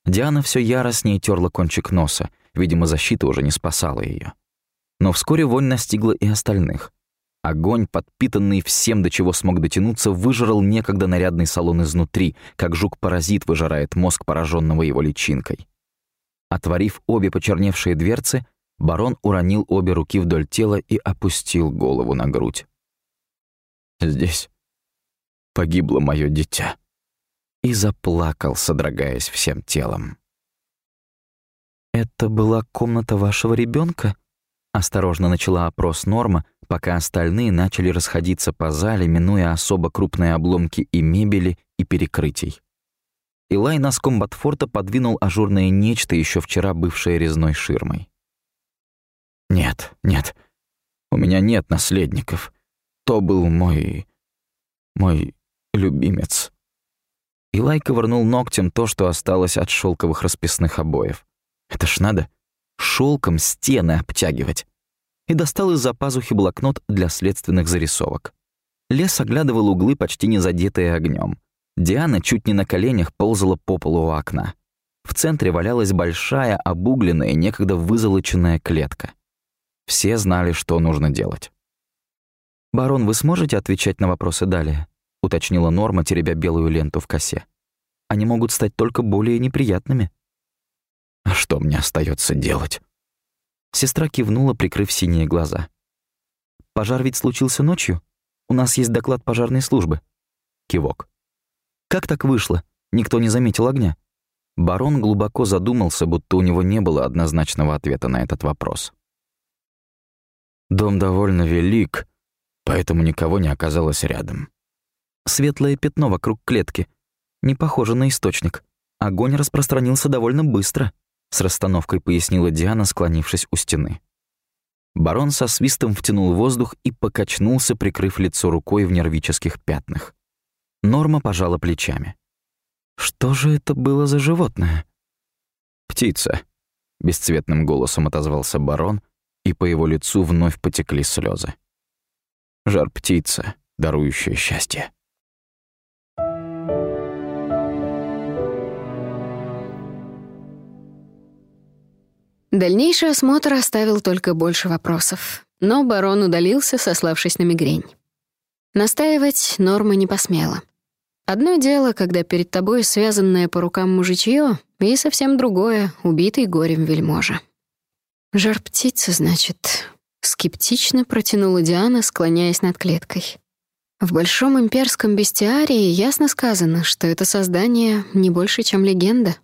Диана все яростнее терла кончик носа, видимо, защита уже не спасала ее. Но вскоре вонь настигла и остальных. Огонь, подпитанный всем, до чего смог дотянуться, выжрал некогда нарядный салон изнутри, как жук-паразит выжирает мозг пораженного его личинкой. Отворив обе почерневшие дверцы, Барон уронил обе руки вдоль тела и опустил голову на грудь. «Здесь погибло мое дитя». И заплакал, содрогаясь всем телом. «Это была комната вашего ребенка? Осторожно начала опрос Норма, пока остальные начали расходиться по зале, минуя особо крупные обломки и мебели, и перекрытий. Илай носком Батфорта подвинул ажурное нечто, еще вчера бывшее резной ширмой. Нет, нет. У меня нет наследников. То был мой... мой любимец. Илай ковырнул ногтем то, что осталось от шелковых расписных обоев. Это ж надо шелком стены обтягивать. И достал из-за пазухи блокнот для следственных зарисовок. Лес оглядывал углы, почти не задетые огнем. Диана чуть не на коленях ползала по полу у окна. В центре валялась большая, обугленная, некогда вызолоченная клетка. Все знали, что нужно делать. «Барон, вы сможете отвечать на вопросы далее?» — уточнила Норма, теребя белую ленту в косе. «Они могут стать только более неприятными». «А что мне остается делать?» Сестра кивнула, прикрыв синие глаза. «Пожар ведь случился ночью? У нас есть доклад пожарной службы». Кивок. «Как так вышло? Никто не заметил огня?» Барон глубоко задумался, будто у него не было однозначного ответа на этот вопрос. Дом довольно велик, поэтому никого не оказалось рядом. Светлое пятно вокруг клетки. Не похоже на источник. Огонь распространился довольно быстро, с расстановкой пояснила Диана, склонившись у стены. Барон со свистом втянул воздух и покачнулся, прикрыв лицо рукой в нервических пятнах. Норма пожала плечами. Что же это было за животное? Птица, бесцветным голосом отозвался барон, и по его лицу вновь потекли слезы. Жар птица, дарующая счастье. Дальнейший осмотр оставил только больше вопросов, но барон удалился, сославшись на мигрень. Настаивать Норма не посмела. Одно дело, когда перед тобой связанное по рукам мужичье, и совсем другое — убитый горем вельможа. «Жар птицы, значит», — скептично протянула Диана, склоняясь над клеткой. В Большом имперском бестиарии ясно сказано, что это создание не больше, чем легенда.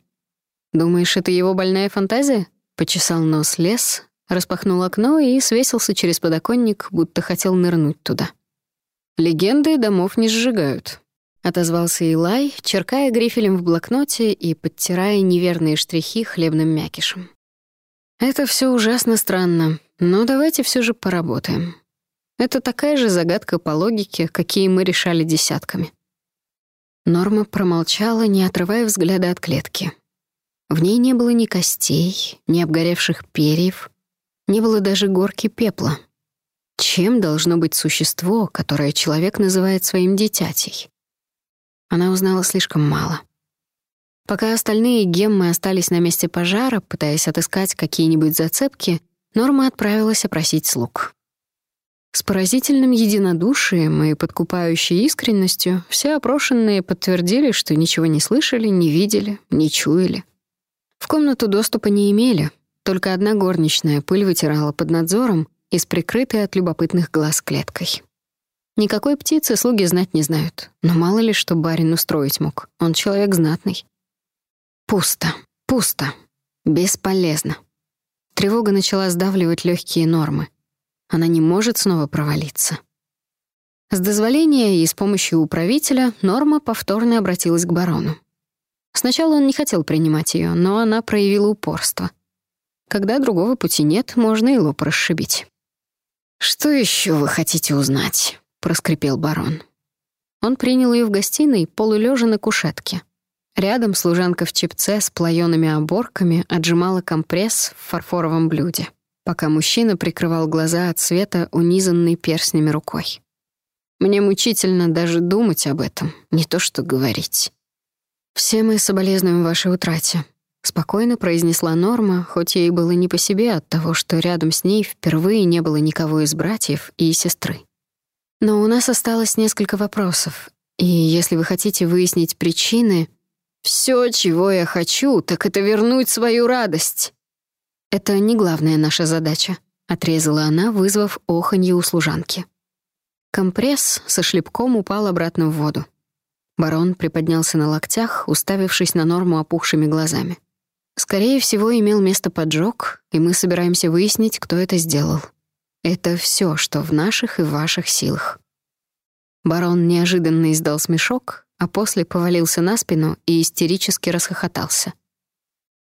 «Думаешь, это его больная фантазия?» — почесал нос лес, распахнул окно и свесился через подоконник, будто хотел нырнуть туда. «Легенды домов не сжигают», — отозвался Илай, черкая грифелем в блокноте и подтирая неверные штрихи хлебным мякишем. Это все ужасно странно, но давайте все же поработаем. Это такая же загадка по логике, какие мы решали десятками. Норма промолчала, не отрывая взгляда от клетки. В ней не было ни костей, ни обгоревших перьев, не было даже горки пепла. Чем должно быть существо, которое человек называет своим дитятей? Она узнала слишком мало. Пока остальные геммы остались на месте пожара, пытаясь отыскать какие-нибудь зацепки, Норма отправилась опросить слуг. С поразительным единодушием и подкупающей искренностью все опрошенные подтвердили, что ничего не слышали, не видели, не чуяли. В комнату доступа не имели, только одна горничная пыль вытирала под надзором и с прикрытой от любопытных глаз клеткой. Никакой птицы слуги знать не знают, но мало ли что барин устроить мог, он человек знатный. Пусто, пусто, бесполезно. Тревога начала сдавливать легкие нормы. Она не может снова провалиться. С дозволения и с помощью управителя Норма повторно обратилась к барону. Сначала он не хотел принимать ее, но она проявила упорство. Когда другого пути нет, можно и лоб расшибить. «Что еще вы хотите узнать?» — проскрипел барон. Он принял ее в гостиной, полулежа на кушетке. Рядом служанка в чепце с плаёными оборками отжимала компресс в фарфоровом блюде, пока мужчина прикрывал глаза от света, унизанной перстнями рукой. Мне мучительно даже думать об этом, не то что говорить. «Все мы соболезнуем вашей утрате», — спокойно произнесла Норма, хоть ей было не по себе от того, что рядом с ней впервые не было никого из братьев и сестры. Но у нас осталось несколько вопросов, и если вы хотите выяснить причины... Все, чего я хочу, так это вернуть свою радость. Это не главная наша задача, отрезала она, вызвав оханье у служанки. Компресс со шлепком упал обратно в воду. Барон приподнялся на локтях, уставившись на норму опухшими глазами. Скорее всего, имел место поджог, и мы собираемся выяснить, кто это сделал. Это все, что в наших и ваших силах. Барон неожиданно издал смешок, а после повалился на спину и истерически расхохотался.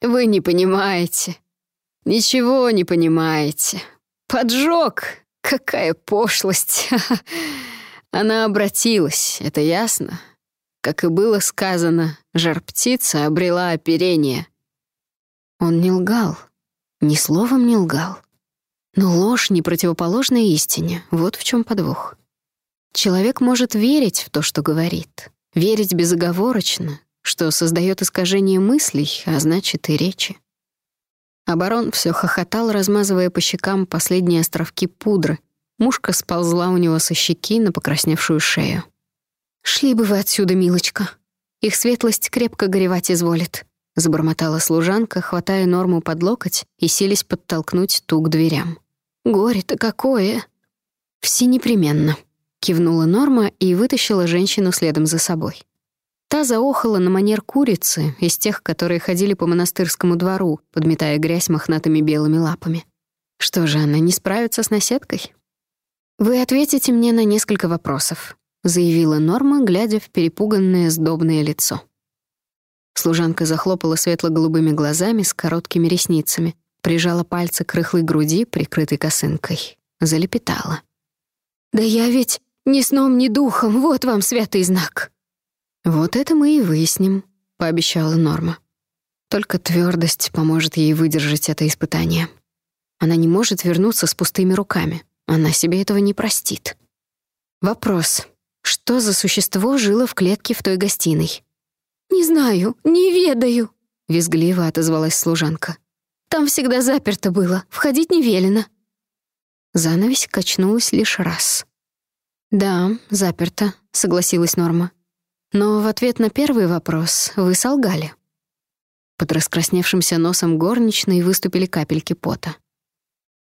«Вы не понимаете. Ничего не понимаете. Поджог! Какая пошлость! Она обратилась, это ясно? Как и было сказано, жар-птица обрела оперение. Он не лгал, ни словом не лгал. Но ложь не противоположна истине, вот в чем подвох. Человек может верить в то, что говорит, верить безоговорочно, что создает искажение мыслей, а значит и речи. Оборон все хохотал, размазывая по щекам последние островки пудры. Мушка сползла у него со щеки на покрасневшую шею. «Шли бы вы отсюда, милочка. Их светлость крепко горевать изволит», — забормотала служанка, хватая Норму под локоть и сились подтолкнуть ту к дверям. «Горе-то какое!» «Все непременно», — кивнула Норма и вытащила женщину следом за собой. Та заохала на манер курицы, из тех, которые ходили по монастырскому двору, подметая грязь мохнатыми белыми лапами. Что же, она не справится с наседкой? «Вы ответите мне на несколько вопросов», — заявила Норма, глядя в перепуганное сдобное лицо. Служанка захлопала светло-голубыми глазами с короткими ресницами, прижала пальцы к рыхлой груди, прикрытой косынкой, залепетала. «Да я ведь ни сном, ни духом, вот вам святый знак!» «Вот это мы и выясним», — пообещала Норма. Только твердость поможет ей выдержать это испытание. Она не может вернуться с пустыми руками. Она себе этого не простит. Вопрос. Что за существо жило в клетке в той гостиной? «Не знаю, не ведаю», — визгливо отозвалась служанка. «Там всегда заперто было, входить не велено». Занавесь качнулась лишь раз. «Да, заперто», — согласилась Норма. Но в ответ на первый вопрос вы солгали. Под раскрасневшимся носом горничной выступили капельки пота.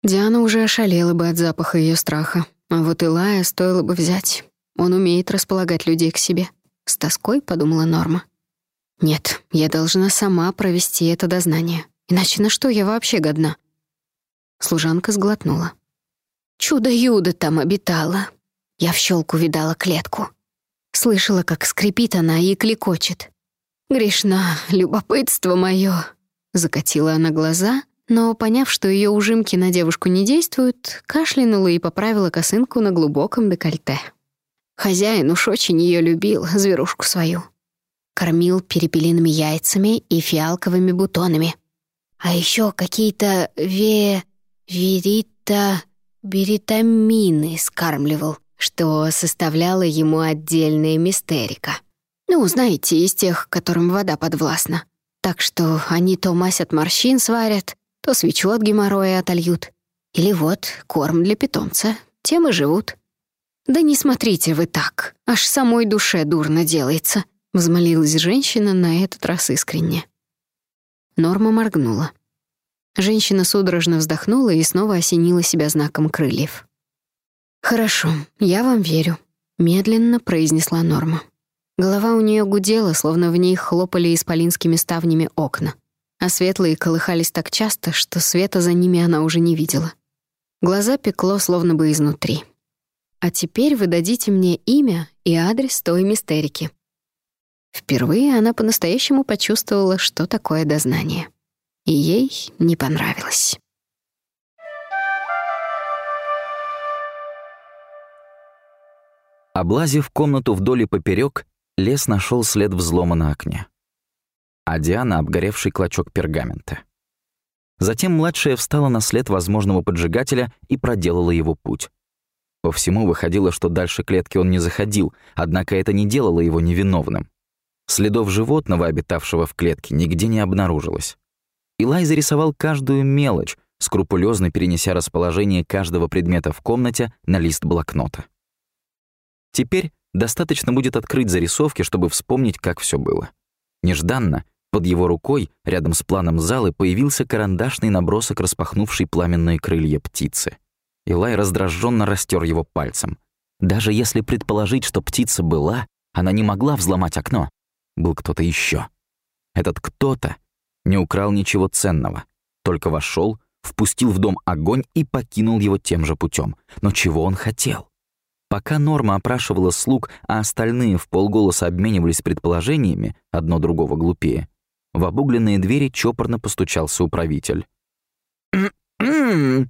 Диана уже ошалела бы от запаха ее страха, а вот Илая стоило бы взять. Он умеет располагать людей к себе. С тоской подумала Норма. Нет, я должна сама провести это дознание. Иначе на что я вообще годна? Служанка сглотнула. Чудо-юдо там обитало. Я в щелку видала клетку. Слышала, как скрипит она и клекочет. «Грешна, любопытство мое. Закатила она глаза, но, поняв, что ее ужимки на девушку не действуют, кашлянула и поправила косынку на глубоком декольте. Хозяин уж очень ее любил, зверушку свою. Кормил перепелиными яйцами и фиалковыми бутонами. А еще какие-то ве... верита... беритамины скармливал что составляло ему отдельная мистерика. Ну, знаете, из тех, которым вода подвластна. Так что они то мазь от морщин сварят, то свечу от геморроя отольют. Или вот корм для питомца. Тем и живут. «Да не смотрите вы так, аж самой душе дурно делается», — взмолилась женщина на этот раз искренне. Норма моргнула. Женщина судорожно вздохнула и снова осенила себя знаком крыльев. «Хорошо, я вам верю», — медленно произнесла Норма. Голова у нее гудела, словно в ней хлопали исполинскими ставнями окна, а светлые колыхались так часто, что света за ними она уже не видела. Глаза пекло словно бы изнутри. «А теперь вы дадите мне имя и адрес той мистерики». Впервые она по-настоящему почувствовала, что такое дознание. И ей не понравилось. Облазив комнату вдоль и поперек, лес нашел след взлома на окне. А Диана — обгоревший клочок пергамента. Затем младшая встала на след возможного поджигателя и проделала его путь. По всему выходило, что дальше клетки он не заходил, однако это не делало его невиновным. Следов животного, обитавшего в клетке, нигде не обнаружилось. Илай зарисовал каждую мелочь, скрупулезно перенеся расположение каждого предмета в комнате на лист блокнота. Теперь достаточно будет открыть зарисовки, чтобы вспомнить, как все было. Нежданно под его рукой, рядом с планом залы, появился карандашный набросок, распахнувший пламенные крылья птицы. Илай раздраженно растер его пальцем. Даже если предположить, что птица была, она не могла взломать окно. Был кто-то еще. Этот кто-то не украл ничего ценного, только вошел, впустил в дом огонь и покинул его тем же путем. Но чего он хотел? Пока Норма опрашивала слуг, а остальные в полголоса обменивались предположениями, одно другого глупее, в обугленные двери чопорно постучался управитель.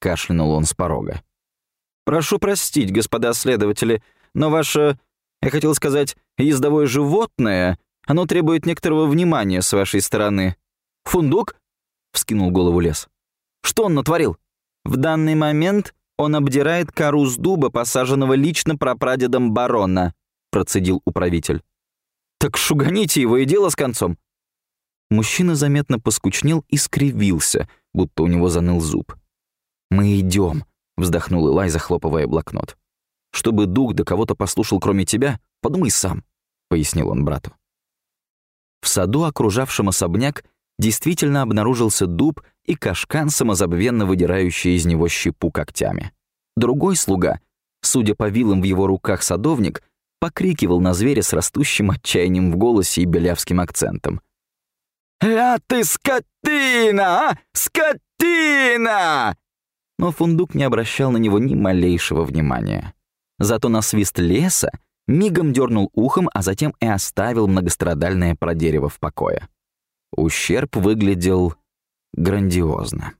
кашлянул он с порога. «Прошу простить, господа следователи, но ваше, я хотел сказать, ездовое животное, оно требует некоторого внимания с вашей стороны. Фундук?» — вскинул голову лес. «Что он натворил?» «В данный момент он обдирает кору с дуба, посаженного лично прапрадедом барона», — процедил управитель. «Так шуганите его и дело с концом». Мужчина заметно поскучнел и скривился, будто у него заныл зуб. «Мы идем, вздохнул Илай, захлопывая блокнот. «Чтобы дух до кого-то послушал, кроме тебя, подумай сам», — пояснил он брату. В саду, окружавшем особняк, действительно обнаружился дуб и кашкан, самозабвенно выдирающий из него щепу когтями. Другой слуга, судя по вилам в его руках садовник, покрикивал на зверя с растущим отчаянием в голосе и белявским акцентом. «А ты скотина, а! Скотина!» Но фундук не обращал на него ни малейшего внимания. Зато на свист леса мигом дернул ухом, а затем и оставил многострадальное продерево в покое. Ущерб выглядел грандиозно.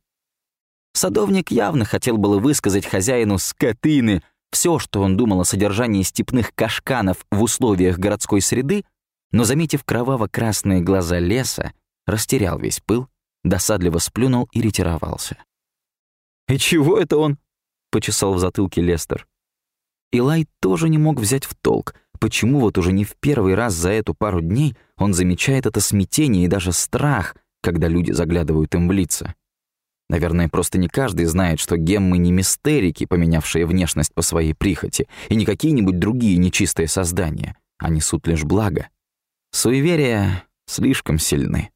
Садовник явно хотел было высказать хозяину скотины все, что он думал о содержании степных кашканов в условиях городской среды, но, заметив кроваво-красные глаза леса, растерял весь пыл, досадливо сплюнул и ретировался. «И чего это он?» — почесал в затылке Лестер. Илай тоже не мог взять в толк, почему вот уже не в первый раз за эту пару дней он замечает это смятение и даже страх, когда люди заглядывают им в лица. Наверное, просто не каждый знает, что геммы не мистерики, поменявшие внешность по своей прихоти, и не какие-нибудь другие нечистые создания, а несут лишь благо. Суеверия слишком сильны.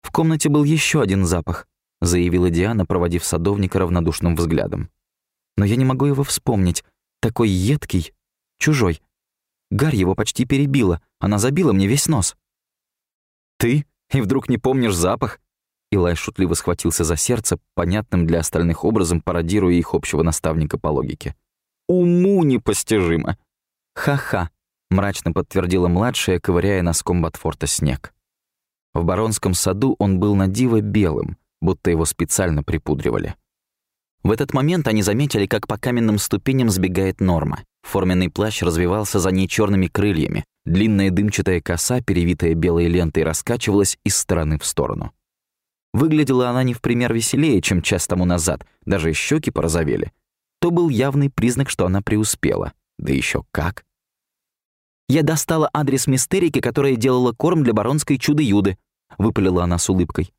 В комнате был еще один запах, заявила Диана, проводив садовника равнодушным взглядом. Но я не могу его вспомнить. Такой едкий, чужой. Гарь его почти перебила, она забила мне весь нос. «Ты? И вдруг не помнишь запах?» Илай шутливо схватился за сердце, понятным для остальных образом пародируя их общего наставника по логике. «Уму непостижимо!» «Ха-ха», — мрачно подтвердила младшая, ковыряя носком Батфорта снег. В Баронском саду он был на диво белым, будто его специально припудривали. В этот момент они заметили, как по каменным ступеням сбегает Норма. Форменный плащ развивался за ней черными крыльями. Длинная дымчатая коса, перевитая белой лентой, раскачивалась из стороны в сторону. Выглядела она не в пример веселее, чем час тому назад, даже щеки порозовели. То был явный признак, что она преуспела. Да еще как. «Я достала адрес мистерики, которая делала корм для баронской чудо-юды», — выпалила она с улыбкой.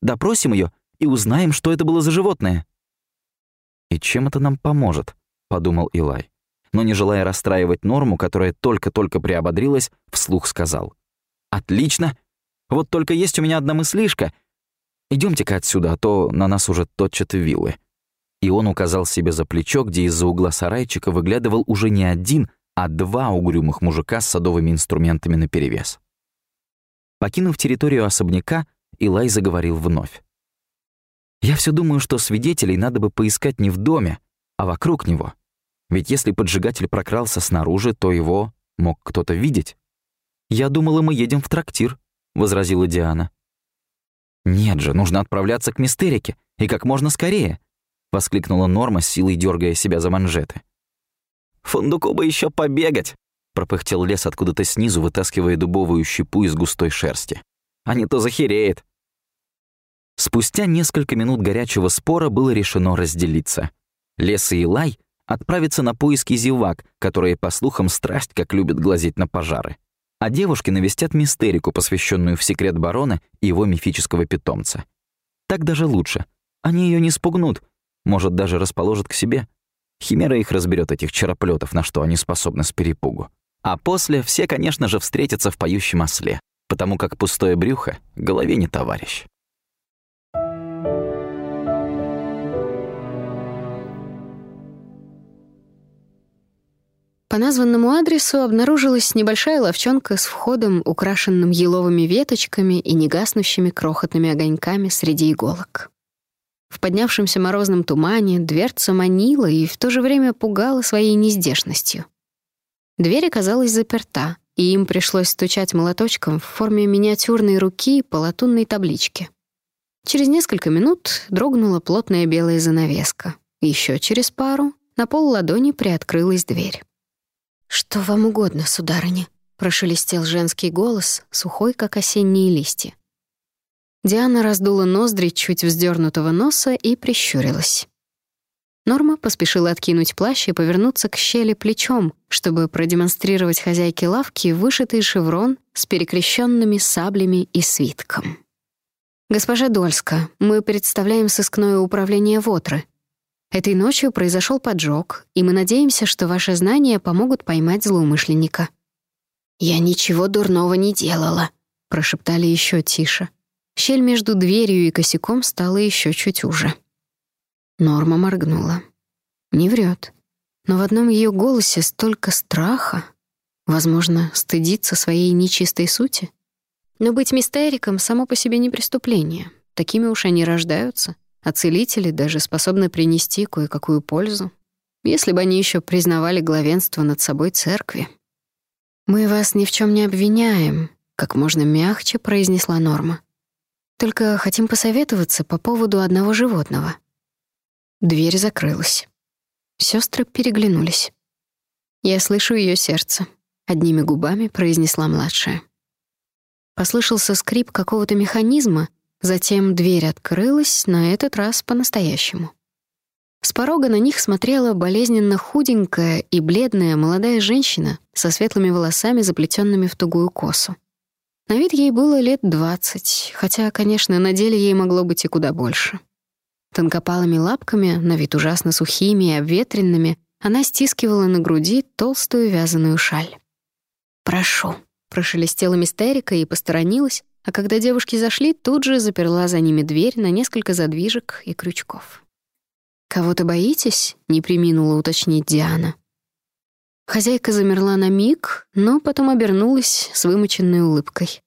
«Допросим ее и узнаем, что это было за животное». «И чем это нам поможет?» — подумал Илай. Но не желая расстраивать Норму, которая только-только приободрилась, вслух сказал. «Отлично! Вот только есть у меня одна мыслишка. Идемте-ка отсюда, а то на нас уже точат виллы». И он указал себе за плечо, где из-за угла сарайчика выглядывал уже не один, а два угрюмых мужика с садовыми инструментами наперевес. Покинув территорию особняка, Илай заговорил вновь. Я все думаю, что свидетелей надо бы поискать не в доме, а вокруг него. Ведь если поджигатель прокрался снаружи, то его мог кто-то видеть. «Я думала, мы едем в трактир», — возразила Диана. «Нет же, нужно отправляться к мистерике, и как можно скорее», — воскликнула Норма, с силой дергая себя за манжеты. «Фундуку бы еще побегать», — пропыхтел лес откуда-то снизу, вытаскивая дубовую щепу из густой шерсти. «А не то захереет». Спустя несколько минут горячего спора было решено разделиться. Лес и Илай отправятся на поиски зевак, которые, по слухам, страсть как любят глазеть на пожары. А девушки навестят мистерику, посвященную в секрет барона и его мифического питомца. Так даже лучше. Они ее не спугнут, может, даже расположат к себе. Химера их разберет этих чероплетов, на что они способны с перепугу. А после все, конечно же, встретятся в поющем осле, потому как пустое брюхо голове не товарищ. По названному адресу обнаружилась небольшая ловчонка с входом, украшенным еловыми веточками и негаснущими крохотными огоньками среди иголок. В поднявшемся морозном тумане дверца манила и в то же время пугала своей нездешностью. Дверь оказалась заперта, и им пришлось стучать молоточком в форме миниатюрной руки по латунной табличке. Через несколько минут дрогнула плотная белая занавеска. Еще через пару на пол ладони приоткрылась дверь. «Что вам угодно, сударыня?» — прошелестел женский голос, сухой, как осенние листья. Диана раздула ноздри чуть вздернутого носа и прищурилась. Норма поспешила откинуть плащ и повернуться к щели плечом, чтобы продемонстрировать хозяйке лавки вышитый шеврон с перекрещенными саблями и свитком. «Госпожа Дольска, мы представляем сыскное управление Вотры. Этой ночью произошел поджог, и мы надеемся, что ваши знания помогут поймать злоумышленника». «Я ничего дурного не делала», — прошептали еще тише. Щель между дверью и косяком стала еще чуть уже. Норма моргнула. Не врет. Но в одном ее голосе столько страха. Возможно, стыдиться своей нечистой сути. Но быть мистериком само по себе не преступление. Такими уж они рождаются а целители даже способны принести кое-какую пользу, если бы они еще признавали главенство над собой церкви. «Мы вас ни в чем не обвиняем», — как можно мягче произнесла Норма. «Только хотим посоветоваться по поводу одного животного». Дверь закрылась. Сестры переглянулись. «Я слышу ее сердце», — одними губами произнесла младшая. Послышался скрип какого-то механизма, Затем дверь открылась, на этот раз по-настоящему. С порога на них смотрела болезненно худенькая и бледная молодая женщина со светлыми волосами, заплетенными в тугую косу. На вид ей было лет двадцать, хотя, конечно, на деле ей могло быть и куда больше. Тонкопалыми лапками, на вид ужасно сухими и обветренными, она стискивала на груди толстую вязаную шаль. «Прошу», — прошелестела мистерика и посторонилась, а когда девушки зашли, тут же заперла за ними дверь на несколько задвижек и крючков. «Кого-то боитесь?» — не приминула уточнить Диана. Хозяйка замерла на миг, но потом обернулась с вымученной улыбкой.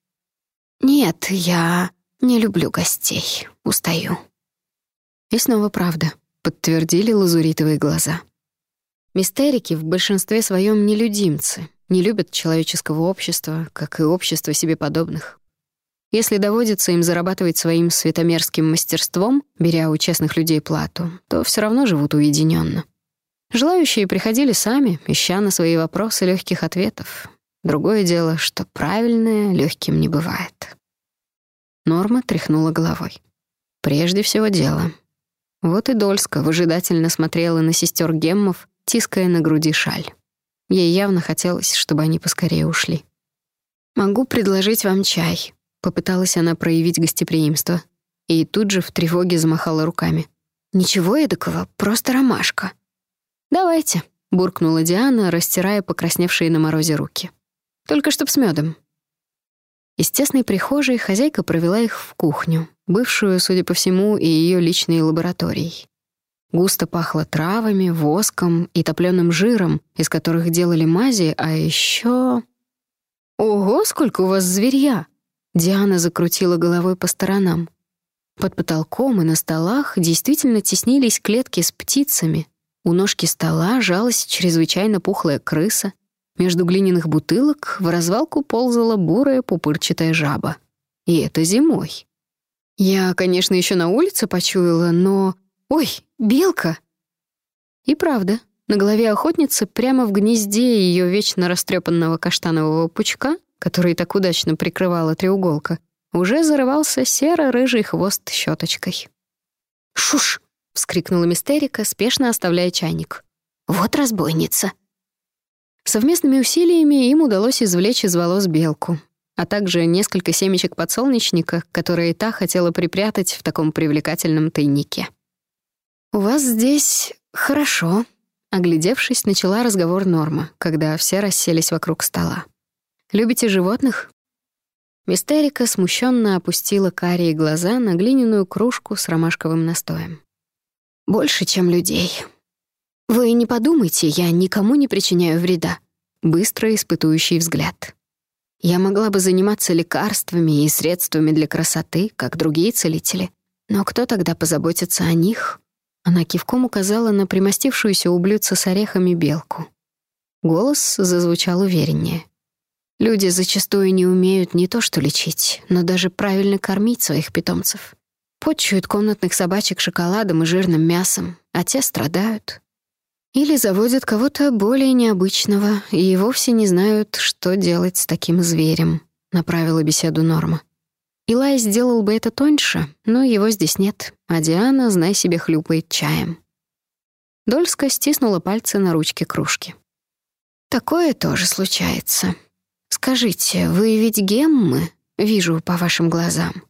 «Нет, я не люблю гостей, устаю». И снова правда, подтвердили лазуритовые глаза. Мистерики в большинстве своем нелюдимцы, не любят человеческого общества, как и общество себе подобных. Если доводится им зарабатывать своим светомерским мастерством, беря у честных людей плату, то все равно живут уединенно. Желающие приходили сами, ища на свои вопросы легких ответов. Другое дело, что правильное легким не бывает. Норма тряхнула головой. Прежде всего дело. Вот и Дольска выжидательно смотрела на сестер Геммов, тиская на груди шаль. Ей явно хотелось, чтобы они поскорее ушли. «Могу предложить вам чай», Попыталась она проявить гостеприимство. И тут же в тревоге замахала руками. «Ничего эдакого, просто ромашка». «Давайте», — буркнула Диана, растирая покрасневшие на морозе руки. «Только чтоб с медом. Из тесной прихожей хозяйка провела их в кухню, бывшую, судя по всему, и ее личной лабораторией. Густо пахло травами, воском и топленым жиром, из которых делали мази, а еще... «Ого, сколько у вас зверья!» Диана закрутила головой по сторонам. Под потолком и на столах действительно теснились клетки с птицами. У ножки стола жалась чрезвычайно пухлая крыса. Между глиняных бутылок в развалку ползала бурая пупырчатая жаба. И это зимой. Я, конечно, еще на улице почуяла, но... Ой, белка! И правда, на голове охотницы прямо в гнезде ее вечно растрепанного каштанового пучка, который так удачно прикрывала треуголка, уже зарывался серо-рыжий хвост щеточкой. «Шуш!» — вскрикнула мистерика, спешно оставляя чайник. «Вот разбойница!» Совместными усилиями им удалось извлечь из волос белку, а также несколько семечек подсолнечника, которые та хотела припрятать в таком привлекательном тайнике. «У вас здесь хорошо», — оглядевшись, начала разговор Норма, когда все расселись вокруг стола. «Любите животных?» Мистерика смущенно опустила карие глаза на глиняную кружку с ромашковым настоем. «Больше, чем людей. Вы не подумайте, я никому не причиняю вреда». Быстрый испытующий взгляд. Я могла бы заниматься лекарствами и средствами для красоты, как другие целители. Но кто тогда позаботится о них? Она кивком указала на примостившуюся у с орехами белку. Голос зазвучал увереннее. Люди зачастую не умеют не то что лечить, но даже правильно кормить своих питомцев. Почуют комнатных собачек шоколадом и жирным мясом, а те страдают. Или заводят кого-то более необычного и вовсе не знают, что делать с таким зверем, направила беседу Норма. Илай сделал бы это тоньше, но его здесь нет, а Диана, знай себе, хлюпает чаем. Дольска стиснула пальцы на ручке кружки. «Такое тоже случается», «Скажите, вы ведь геммы? Вижу по вашим глазам.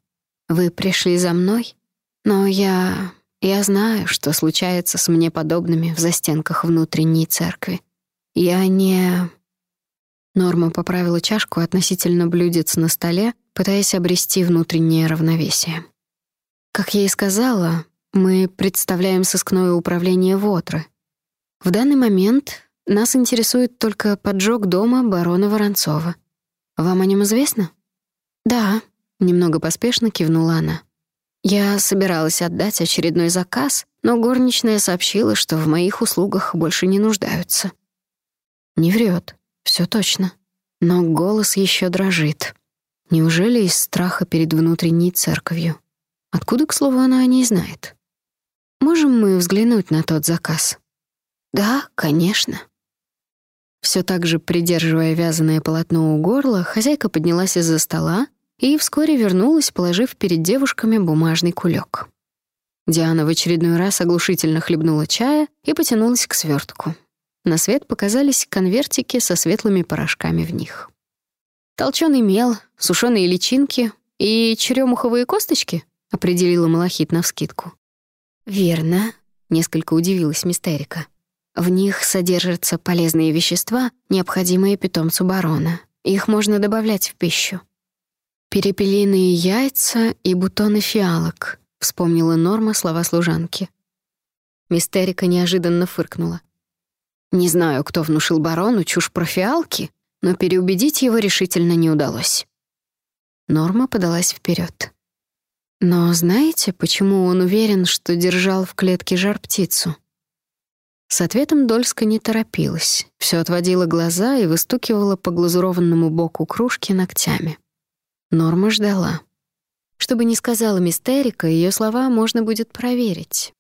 Вы пришли за мной? Но я... я знаю, что случается с мне подобными в застенках внутренней церкви. Я не...» Норма поправила чашку относительно блюдец на столе, пытаясь обрести внутреннее равновесие. Как я и сказала, мы представляем сыскное управление Вотры. В данный момент нас интересует только поджог дома барона Воронцова. Вам о нем известно? Да, немного поспешно кивнула она. Я собиралась отдать очередной заказ, но горничная сообщила, что в моих услугах больше не нуждаются. Не врет, все точно. Но голос еще дрожит. Неужели из страха перед внутренней церковью? Откуда, к слову, она о ней знает? Можем мы взглянуть на тот заказ? Да, конечно. Все так же придерживая вязаное полотно у горла, хозяйка поднялась из-за стола и вскоре вернулась, положив перед девушками бумажный кулек. Диана в очередной раз оглушительно хлебнула чая и потянулась к свертку. На свет показались конвертики со светлыми порошками в них. «Толченый мел, сушеные личинки и черемуховые косточки?» — определила Малахит навскидку. «Верно», — несколько удивилась Мистерика. В них содержатся полезные вещества, необходимые питомцу барона. Их можно добавлять в пищу. «Перепелиные яйца и бутоны фиалок», — вспомнила Норма слова служанки. Мистерика неожиданно фыркнула. «Не знаю, кто внушил барону чушь про фиалки, но переубедить его решительно не удалось». Норма подалась вперед. «Но знаете, почему он уверен, что держал в клетке жар-птицу?» С ответом Дольска не торопилась, все отводила глаза и выстукивала по глазурованному боку кружки ногтями. Норма ждала. Чтобы не сказала мистерика, ее слова можно будет проверить.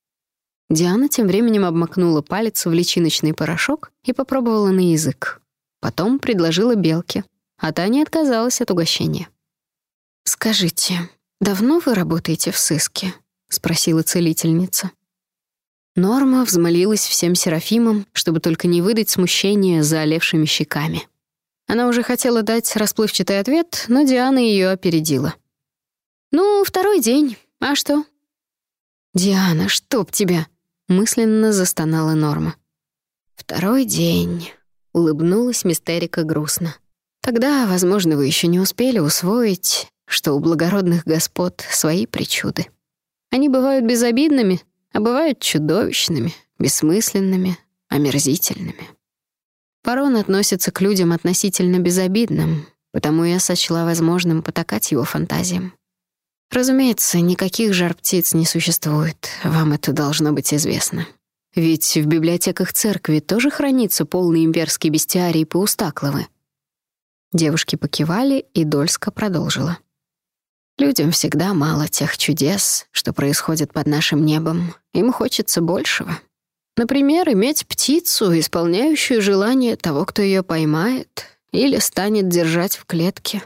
Диана тем временем обмакнула палец в личиночный порошок и попробовала на язык. Потом предложила белке, а та не отказалась от угощения. «Скажите, давно вы работаете в сыске?» — спросила целительница. Норма взмолилась всем Серафимам, чтобы только не выдать смущения за олевшими щеками. Она уже хотела дать расплывчатый ответ, но Диана ее опередила. «Ну, второй день. А что?» «Диана, чтоб тебя!» — мысленно застонала Норма. «Второй день», — улыбнулась мистерика грустно. «Тогда, возможно, вы еще не успели усвоить, что у благородных господ свои причуды. Они бывают безобидными, а бывают чудовищными, бессмысленными, омерзительными. Барон относится к людям относительно безобидным, потому я сочла возможным потакать его фантазиям. Разумеется, никаких жар-птиц не существует, вам это должно быть известно. Ведь в библиотеках церкви тоже хранится полный имперский бестиарий Паустакловы. Девушки покивали, и Дольска продолжила. Людям всегда мало тех чудес, что происходят под нашим небом. Им хочется большего. Например, иметь птицу, исполняющую желание того, кто ее поймает или станет держать в клетке.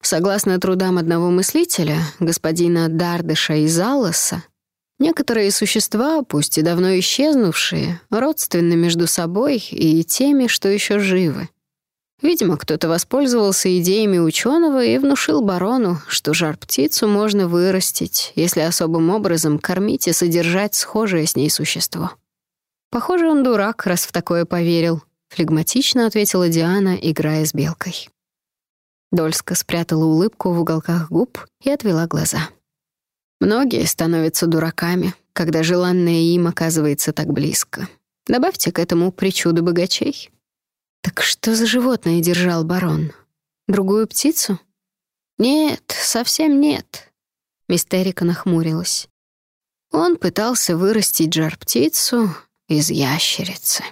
Согласно трудам одного мыслителя, господина Дардыша из Алласа, некоторые существа, пусть и давно исчезнувшие, родственны между собой и теми, что еще живы. Видимо, кто-то воспользовался идеями ученого и внушил барону, что жар-птицу можно вырастить, если особым образом кормить и содержать схожее с ней существо. Похоже, он дурак, раз в такое поверил, флегматично ответила Диана, играя с белкой. Дольска спрятала улыбку в уголках губ и отвела глаза. Многие становятся дураками, когда желанное им оказывается так близко. Добавьте к этому причуды богачей. Так что за животное держал барон? Другую птицу? Нет, совсем нет. Мистерика нахмурилась. Он пытался вырастить жар-птицу из ящерицы.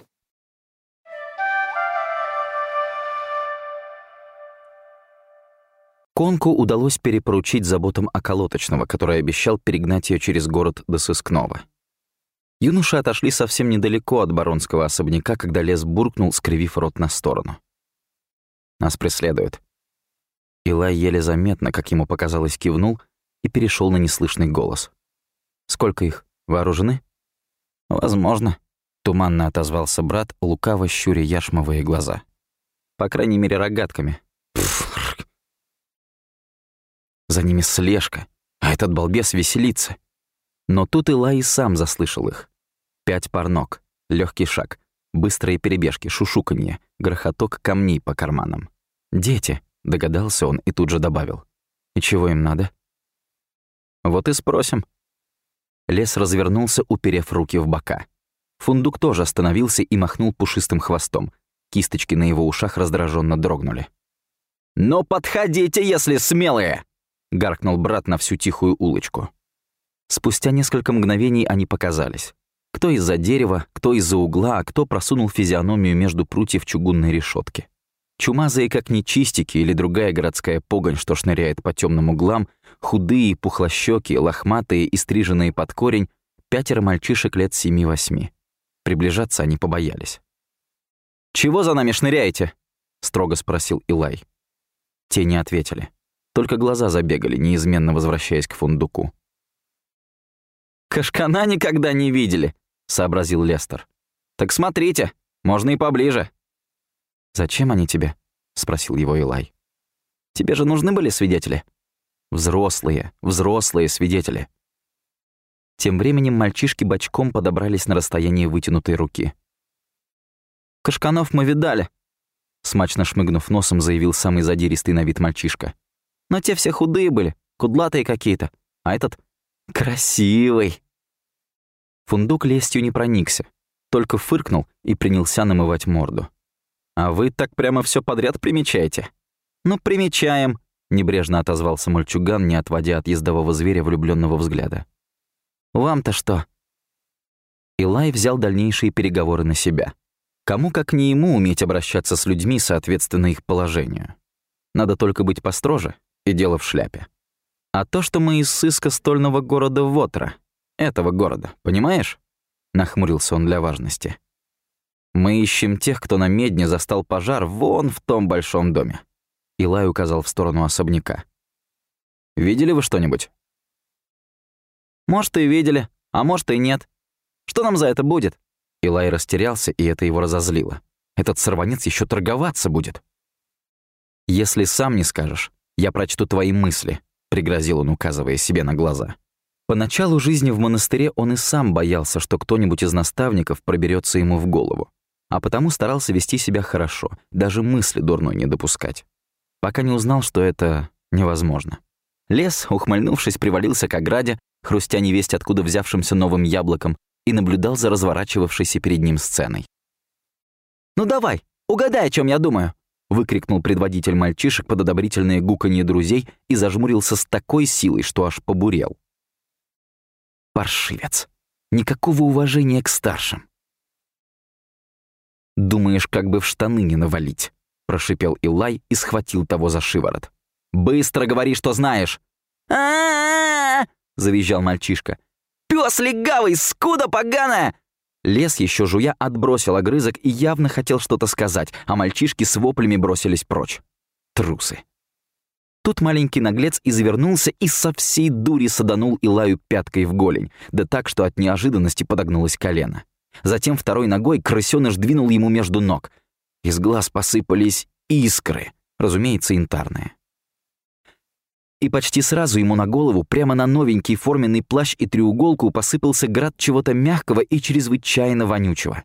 Конку удалось перепоручить заботам околоточного, который обещал перегнать ее через город до Сыскного. Юноши отошли совсем недалеко от баронского особняка, когда лес буркнул, скривив рот на сторону. Нас преследуют. Илай еле заметно, как ему показалось, кивнул и перешел на неслышный голос. «Сколько их? Вооружены?» «Возможно», — туманно отозвался брат, лукаво щуря яшмовые глаза. «По крайней мере, рогатками». За ними слежка, а этот балбес веселится. Но тут Илай сам заслышал их. Пять пар ног, легкий шаг, быстрые перебежки, шушуканье, грохоток камней по карманам. «Дети», — догадался он и тут же добавил. «И чего им надо?» «Вот и спросим». Лес развернулся, уперев руки в бока. Фундук тоже остановился и махнул пушистым хвостом. Кисточки на его ушах раздраженно дрогнули. «Ну подходите, если смелые!» — гаркнул брат на всю тихую улочку. Спустя несколько мгновений они показались. Кто из-за дерева, кто из-за угла, а кто просунул физиономию между прутьев чугунной решетки. Чумазые, как нечистики или другая городская погонь, что шныряет по темным углам, худые, пухлощёкие, лохматые и стриженные под корень, пятеро мальчишек лет семи-восьми. Приближаться они побоялись. «Чего за нами шныряете?» — строго спросил Илай. Те не ответили. Только глаза забегали, неизменно возвращаясь к фундуку. «Кашкана никогда не видели», — сообразил Лестер. «Так смотрите, можно и поближе». «Зачем они тебе?» — спросил его Илай. «Тебе же нужны были свидетели?» «Взрослые, взрослые свидетели». Тем временем мальчишки бочком подобрались на расстояние вытянутой руки. «Кашканов мы видали», — смачно шмыгнув носом, заявил самый задиристый на вид мальчишка. «Но те все худые были, кудлатые какие-то, а этот красивый». Фундук лестью не проникся, только фыркнул и принялся намывать морду. «А вы так прямо все подряд примечаете?» «Ну, примечаем», — небрежно отозвался мальчуган, не отводя от ездового зверя влюбленного взгляда. «Вам-то что?» Илай взял дальнейшие переговоры на себя. Кому как не ему уметь обращаться с людьми соответственно их положению. Надо только быть построже, и дело в шляпе. А то, что мы из сыска стольного города Вотра, этого города, понимаешь?» Нахмурился он для важности. «Мы ищем тех, кто на медне застал пожар вон в том большом доме». Илай указал в сторону особняка. «Видели вы что-нибудь?» «Может, и видели, а может, и нет. Что нам за это будет?» Илай растерялся, и это его разозлило. «Этот сорванец еще торговаться будет». «Если сам не скажешь, я прочту твои мысли», — пригрозил он, указывая себе на глаза. По началу жизни в монастыре он и сам боялся, что кто-нибудь из наставников проберется ему в голову, а потому старался вести себя хорошо, даже мысли дурной не допускать. Пока не узнал, что это невозможно. Лес, ухмыльнувшись, привалился к ограде, хрустя невесть откуда взявшимся новым яблоком, и наблюдал за разворачивавшейся перед ним сценой. «Ну давай, угадай, о чем я думаю!» Выкрикнул предводитель мальчишек под одобрительное гуканье друзей и зажмурился с такой силой, что аж побурел. «Паршивец!» Никакого уважения к старшим. «Думаешь, как бы в штаны не навалить?» — прошипел Илай и схватил того за шиворот. «Быстро говори, что знаешь!» а завизжал мальчишка. «Пёс легавый, скуда поганая!» Лес, еще жуя, отбросил огрызок и явно хотел что-то сказать, а мальчишки с воплями бросились прочь. Трусы. Тут маленький наглец извернулся и со всей дури саданул Илаю пяткой в голень, да так, что от неожиданности подогнулось колено. Затем второй ногой крысёныш двинул ему между ног. Из глаз посыпались искры, разумеется, янтарные. И почти сразу ему на голову, прямо на новенький форменный плащ и треуголку, посыпался град чего-то мягкого и чрезвычайно вонючего.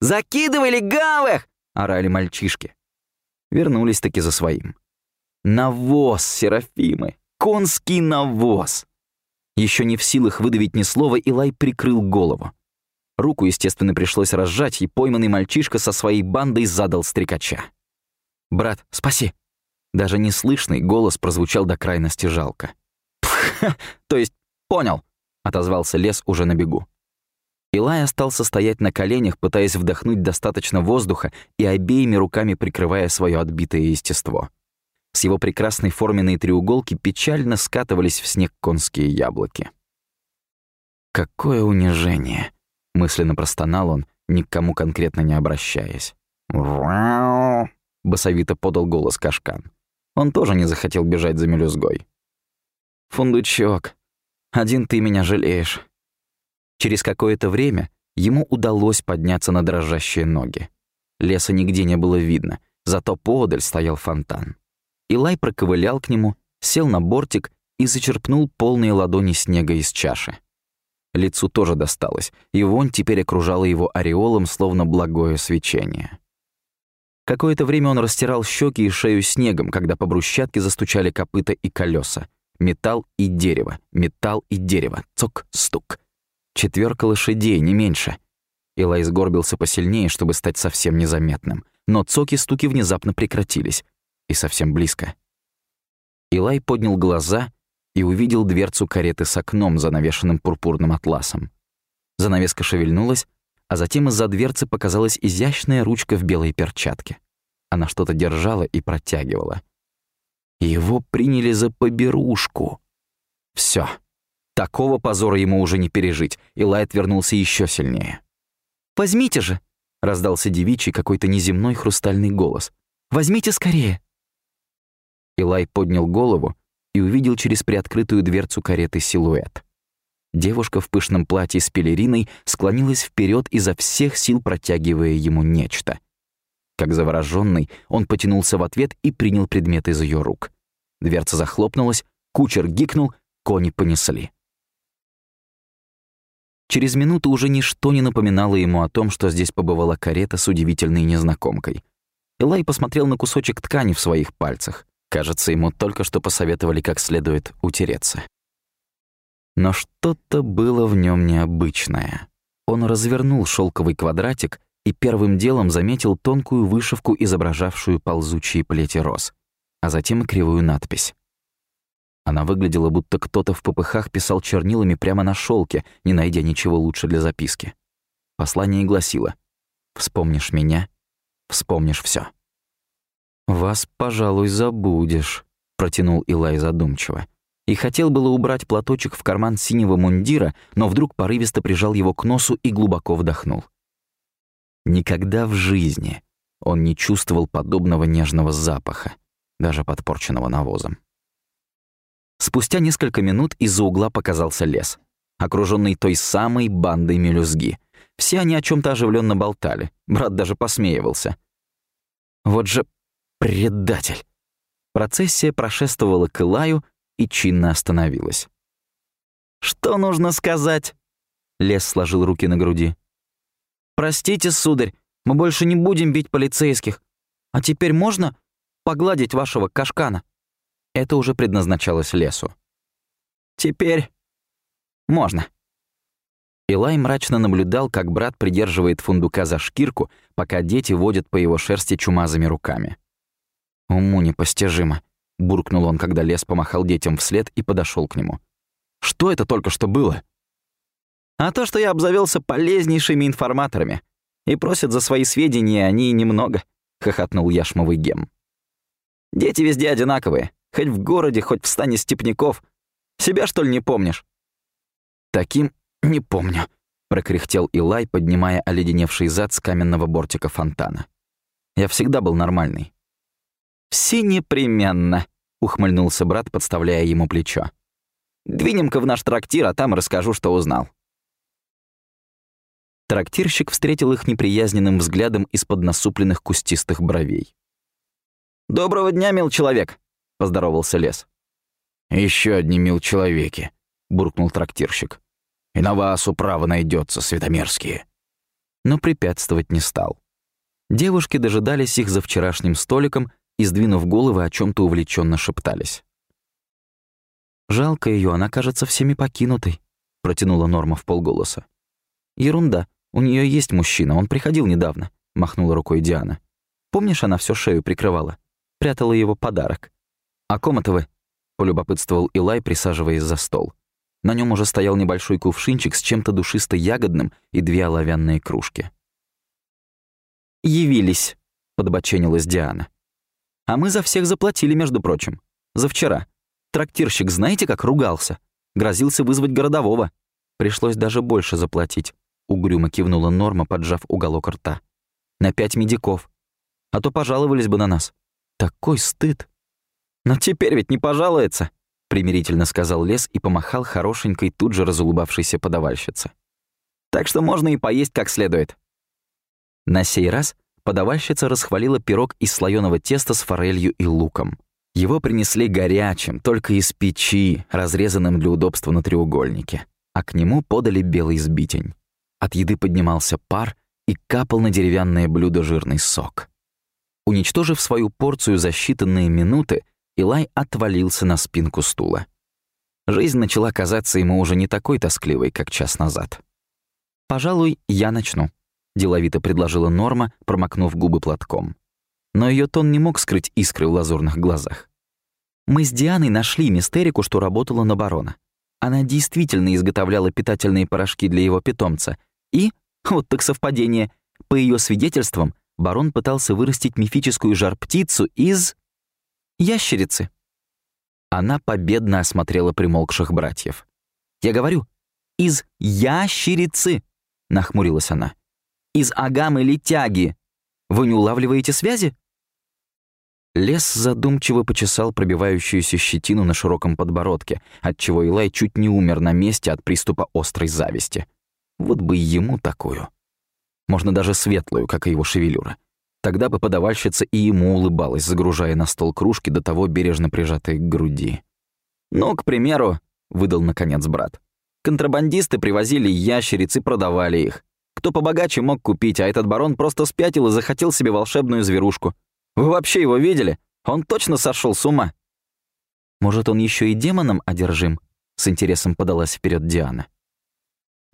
«Закидывай легавых!» — орали мальчишки. Вернулись таки за своим. Навоз, Серафимы! Конский навоз! Еще не в силах выдавить ни слова, Илай прикрыл голову. Руку, естественно, пришлось разжать, и пойманный мальчишка со своей бандой задал стрекача. «Брат, спаси!» Даже неслышный голос прозвучал до крайности жалко. «То есть, понял!» — отозвался лес уже на бегу. Илай остался стоять на коленях, пытаясь вдохнуть достаточно воздуха и обеими руками прикрывая свое отбитое естество. С его прекрасной форменной треуголки печально скатывались в снег конские яблоки. «Какое унижение!» — мысленно простонал он, ни к кому конкретно не обращаясь. «Рау!» — басовито подал голос Кашкан. Он тоже не захотел бежать за мелюзгой. «Фундучок, один ты меня жалеешь». Через какое-то время ему удалось подняться на дрожащие ноги. Леса нигде не было видно, зато поодаль стоял фонтан. Илай проковылял к нему, сел на бортик и зачерпнул полные ладони снега из чаши. Лицу тоже досталось, и вонь теперь окружала его ореолом, словно благое свечение. Какое-то время он растирал щеки и шею снегом, когда по брусчатке застучали копыта и колеса. Металл и дерево, металл и дерево, цок, стук. Четверка лошадей, не меньше. Илай сгорбился посильнее, чтобы стать совсем незаметным. Но цоки-стуки внезапно прекратились. И совсем близко. Илай поднял глаза и увидел дверцу кареты с окном, занавешенным пурпурным атласом. Занавеска шевельнулась, а затем из-за дверцы показалась изящная ручка в белой перчатке. Она что-то держала и протягивала. Его приняли за поберушку. Все. Такого позора ему уже не пережить, и Лайт вернулся еще сильнее. «Возьмите же!» — раздался девичий какой-то неземной хрустальный голос. «Возьмите скорее!» Илай поднял голову и увидел через приоткрытую дверцу кареты силуэт. Девушка в пышном платье с пелериной склонилась вперед изо всех сил протягивая ему нечто. Как завороженный, он потянулся в ответ и принял предмет из ее рук. Дверца захлопнулась, кучер гикнул, кони понесли. Через минуту уже ничто не напоминало ему о том, что здесь побывала карета с удивительной незнакомкой. Элай посмотрел на кусочек ткани в своих пальцах. Кажется, ему только что посоветовали как следует утереться. Но что-то было в нем необычное. Он развернул шелковый квадратик и первым делом заметил тонкую вышивку, изображавшую ползучие плети роз, а затем и кривую надпись. Она выглядела, будто кто-то в попыхах писал чернилами прямо на шелке, не найдя ничего лучше для записки. Послание гласило «Вспомнишь меня, вспомнишь все. «Вас, пожалуй, забудешь», — протянул Илай задумчиво. И хотел было убрать платочек в карман синего мундира, но вдруг порывисто прижал его к носу и глубоко вдохнул. Никогда в жизни он не чувствовал подобного нежного запаха, даже подпорченного навозом. Спустя несколько минут из-за угла показался лес, окруженный той самой бандой мелюзги. Все они о чем то оживленно болтали, брат даже посмеивался. Вот же Предатель! Процессия прошествовала к Илаю и чинно остановилась. «Что нужно сказать?» Лес сложил руки на груди. «Простите, сударь, мы больше не будем бить полицейских. А теперь можно погладить вашего кашкана?» Это уже предназначалось лесу. «Теперь можно». Илай мрачно наблюдал, как брат придерживает фундука за шкирку, пока дети водят по его шерсти чумазыми руками. «Уму непостижимо», — буркнул он, когда лес помахал детям вслед и подошел к нему. «Что это только что было?» А то, что я обзавелся полезнейшими информаторами. И просят за свои сведения они немного», — хохотнул яшмовый гем. «Дети везде одинаковые, хоть в городе, хоть в стане степняков. Себя, что ли, не помнишь?» «Таким не помню», — прокряхтел Илай, поднимая оледеневший зад с каменного бортика фонтана. «Я всегда был нормальный». «Все непременно», — ухмыльнулся брат, подставляя ему плечо. «Двинем-ка в наш трактир, а там расскажу, что узнал». Трактирщик встретил их неприязненным взглядом из-под насупленных кустистых бровей. «Доброго дня, мил человек», — поздоровался лес. Еще одни мил человеки», — буркнул трактирщик. «И на вас управа найдется, светомерские». Но препятствовать не стал. Девушки дожидались их за вчерашним столиком и, сдвинув головы, о чем то увлеченно шептались. «Жалко ее, она кажется всеми покинутой», — протянула Норма в полголоса. «Ерунда. У нее есть мужчина, он приходил недавно», — махнула рукой Диана. «Помнишь, она всю шею прикрывала? Прятала его подарок». «О ком это вы?» — полюбопытствовал Илай, присаживаясь за стол. На нем уже стоял небольшой кувшинчик с чем-то душисто-ягодным и две оловянные кружки. «Явились», — подбоченилась Диана. «А мы за всех заплатили, между прочим. За вчера. Трактирщик знаете, как ругался? Грозился вызвать городового. Пришлось даже больше заплатить. Угрюмо кивнула Норма, поджав уголок рта. «На пять медиков. А то пожаловались бы на нас. Такой стыд!» «Но теперь ведь не пожалуется!» примирительно сказал Лес и помахал хорошенькой, тут же разулыбавшейся подавальщице. «Так что можно и поесть как следует». На сей раз подавальщица расхвалила пирог из слоеного теста с форелью и луком. Его принесли горячим, только из печи, разрезанным для удобства на треугольнике, а к нему подали белый сбитень. От еды поднимался пар и капал на деревянное блюдо жирный сок. Уничтожив свою порцию за считанные минуты, Илай отвалился на спинку стула. Жизнь начала казаться ему уже не такой тоскливой, как час назад. «Пожалуй, я начну», — деловито предложила Норма, промокнув губы платком. Но ее тон не мог скрыть искры в лазурных глазах. «Мы с Дианой нашли мистерику, что работала на барона. Она действительно изготовляла питательные порошки для его питомца. И, вот так совпадение, по ее свидетельствам, барон пытался вырастить мифическую жар-птицу из... ящерицы. Она победно осмотрела примолкших братьев. «Я говорю, из ящерицы!» — нахмурилась она. «Из агамы-летяги! Вы не улавливаете связи?» Лес задумчиво почесал пробивающуюся щетину на широком подбородке, отчего Илай чуть не умер на месте от приступа острой зависти. Вот бы ему такую. Можно даже светлую, как и его шевелюра. Тогда бы подавальщица и ему улыбалась, загружая на стол кружки до того бережно прижатые к груди. «Ну, к примеру», — выдал наконец брат, «контрабандисты привозили ящериц и продавали их. Кто побогаче мог купить, а этот барон просто спятил и захотел себе волшебную зверушку. Вы вообще его видели? Он точно сошел с ума». «Может, он еще и демоном одержим?» — с интересом подалась вперед Диана.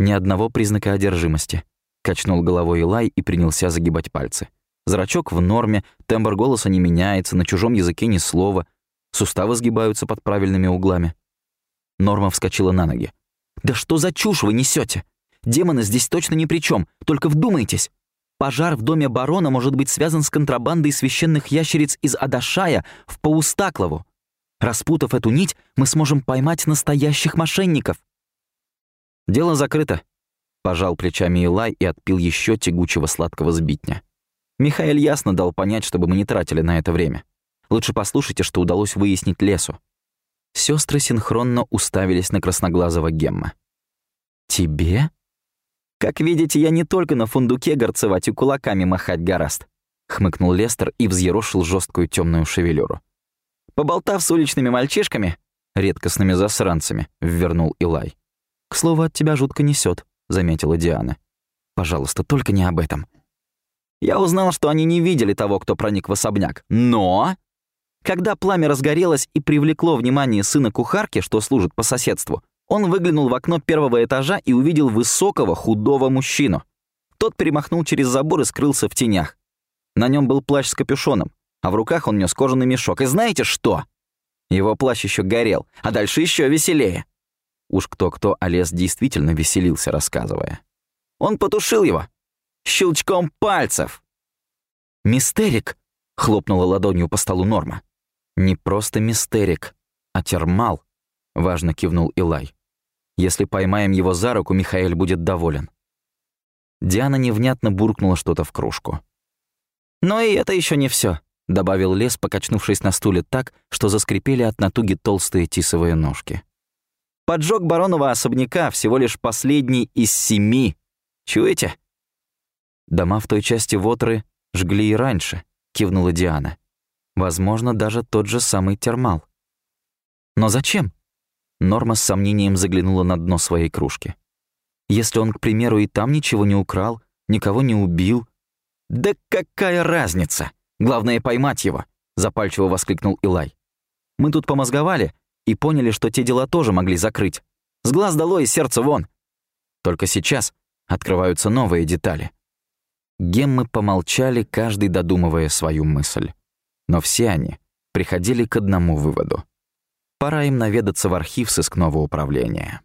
«Ни одного признака одержимости», — качнул головой Илай и принялся загибать пальцы. Зрачок в норме, тембр голоса не меняется, на чужом языке ни слова, суставы сгибаются под правильными углами. Норма вскочила на ноги. «Да что за чушь вы несете? Демоны здесь точно ни при чем, только вдумайтесь. Пожар в доме барона может быть связан с контрабандой священных ящериц из Адашая в Паустаклову. Распутав эту нить, мы сможем поймать настоящих мошенников. «Дело закрыто», — пожал плечами Илай и отпил еще тягучего сладкого сбитня. Михаил ясно дал понять, чтобы мы не тратили на это время. Лучше послушайте, что удалось выяснить лесу. Сестры синхронно уставились на красноглазого Гемма. «Тебе?» «Как видите, я не только на фундуке горцевать и кулаками махать гораст», — хмыкнул Лестер и взъерошил жесткую темную шевелюру. «Поболтав с уличными мальчишками, редкостными засранцами», — ввернул Илай. «К слову, от тебя жутко несет, заметила Диана. «Пожалуйста, только не об этом». Я узнал, что они не видели того, кто проник в особняк. Но... Когда пламя разгорелось и привлекло внимание сына кухарки, что служит по соседству, он выглянул в окно первого этажа и увидел высокого, худого мужчину. Тот перемахнул через забор и скрылся в тенях. На нем был плащ с капюшоном, а в руках он нес кожаный мешок. И знаете что? Его плащ еще горел, а дальше еще веселее. Уж кто-кто, а лес действительно веселился, рассказывая. «Он потушил его! Щелчком пальцев!» «Мистерик!» — хлопнула ладонью по столу Норма. «Не просто мистерик, а термал», — важно кивнул Илай. «Если поймаем его за руку, Михаэль будет доволен». Диана невнятно буркнула что-то в кружку. «Но и это еще не все, добавил Лес, покачнувшись на стуле так, что заскрипели от натуги толстые тисовые ножки. «Поджог баронова особняка всего лишь последний из семи. Чуете?» «Дома в той части Вотры жгли и раньше», — кивнула Диана. «Возможно, даже тот же самый термал». «Но зачем?» Норма с сомнением заглянула на дно своей кружки. «Если он, к примеру, и там ничего не украл, никого не убил...» «Да какая разница? Главное — поймать его!» — запальчиво воскликнул Илай. «Мы тут помозговали и поняли, что те дела тоже могли закрыть. С глаз долой и сердце вон!» Только сейчас открываются новые детали. Геммы помолчали, каждый додумывая свою мысль. Но все они приходили к одному выводу. Пора им наведаться в архив сыскного управления.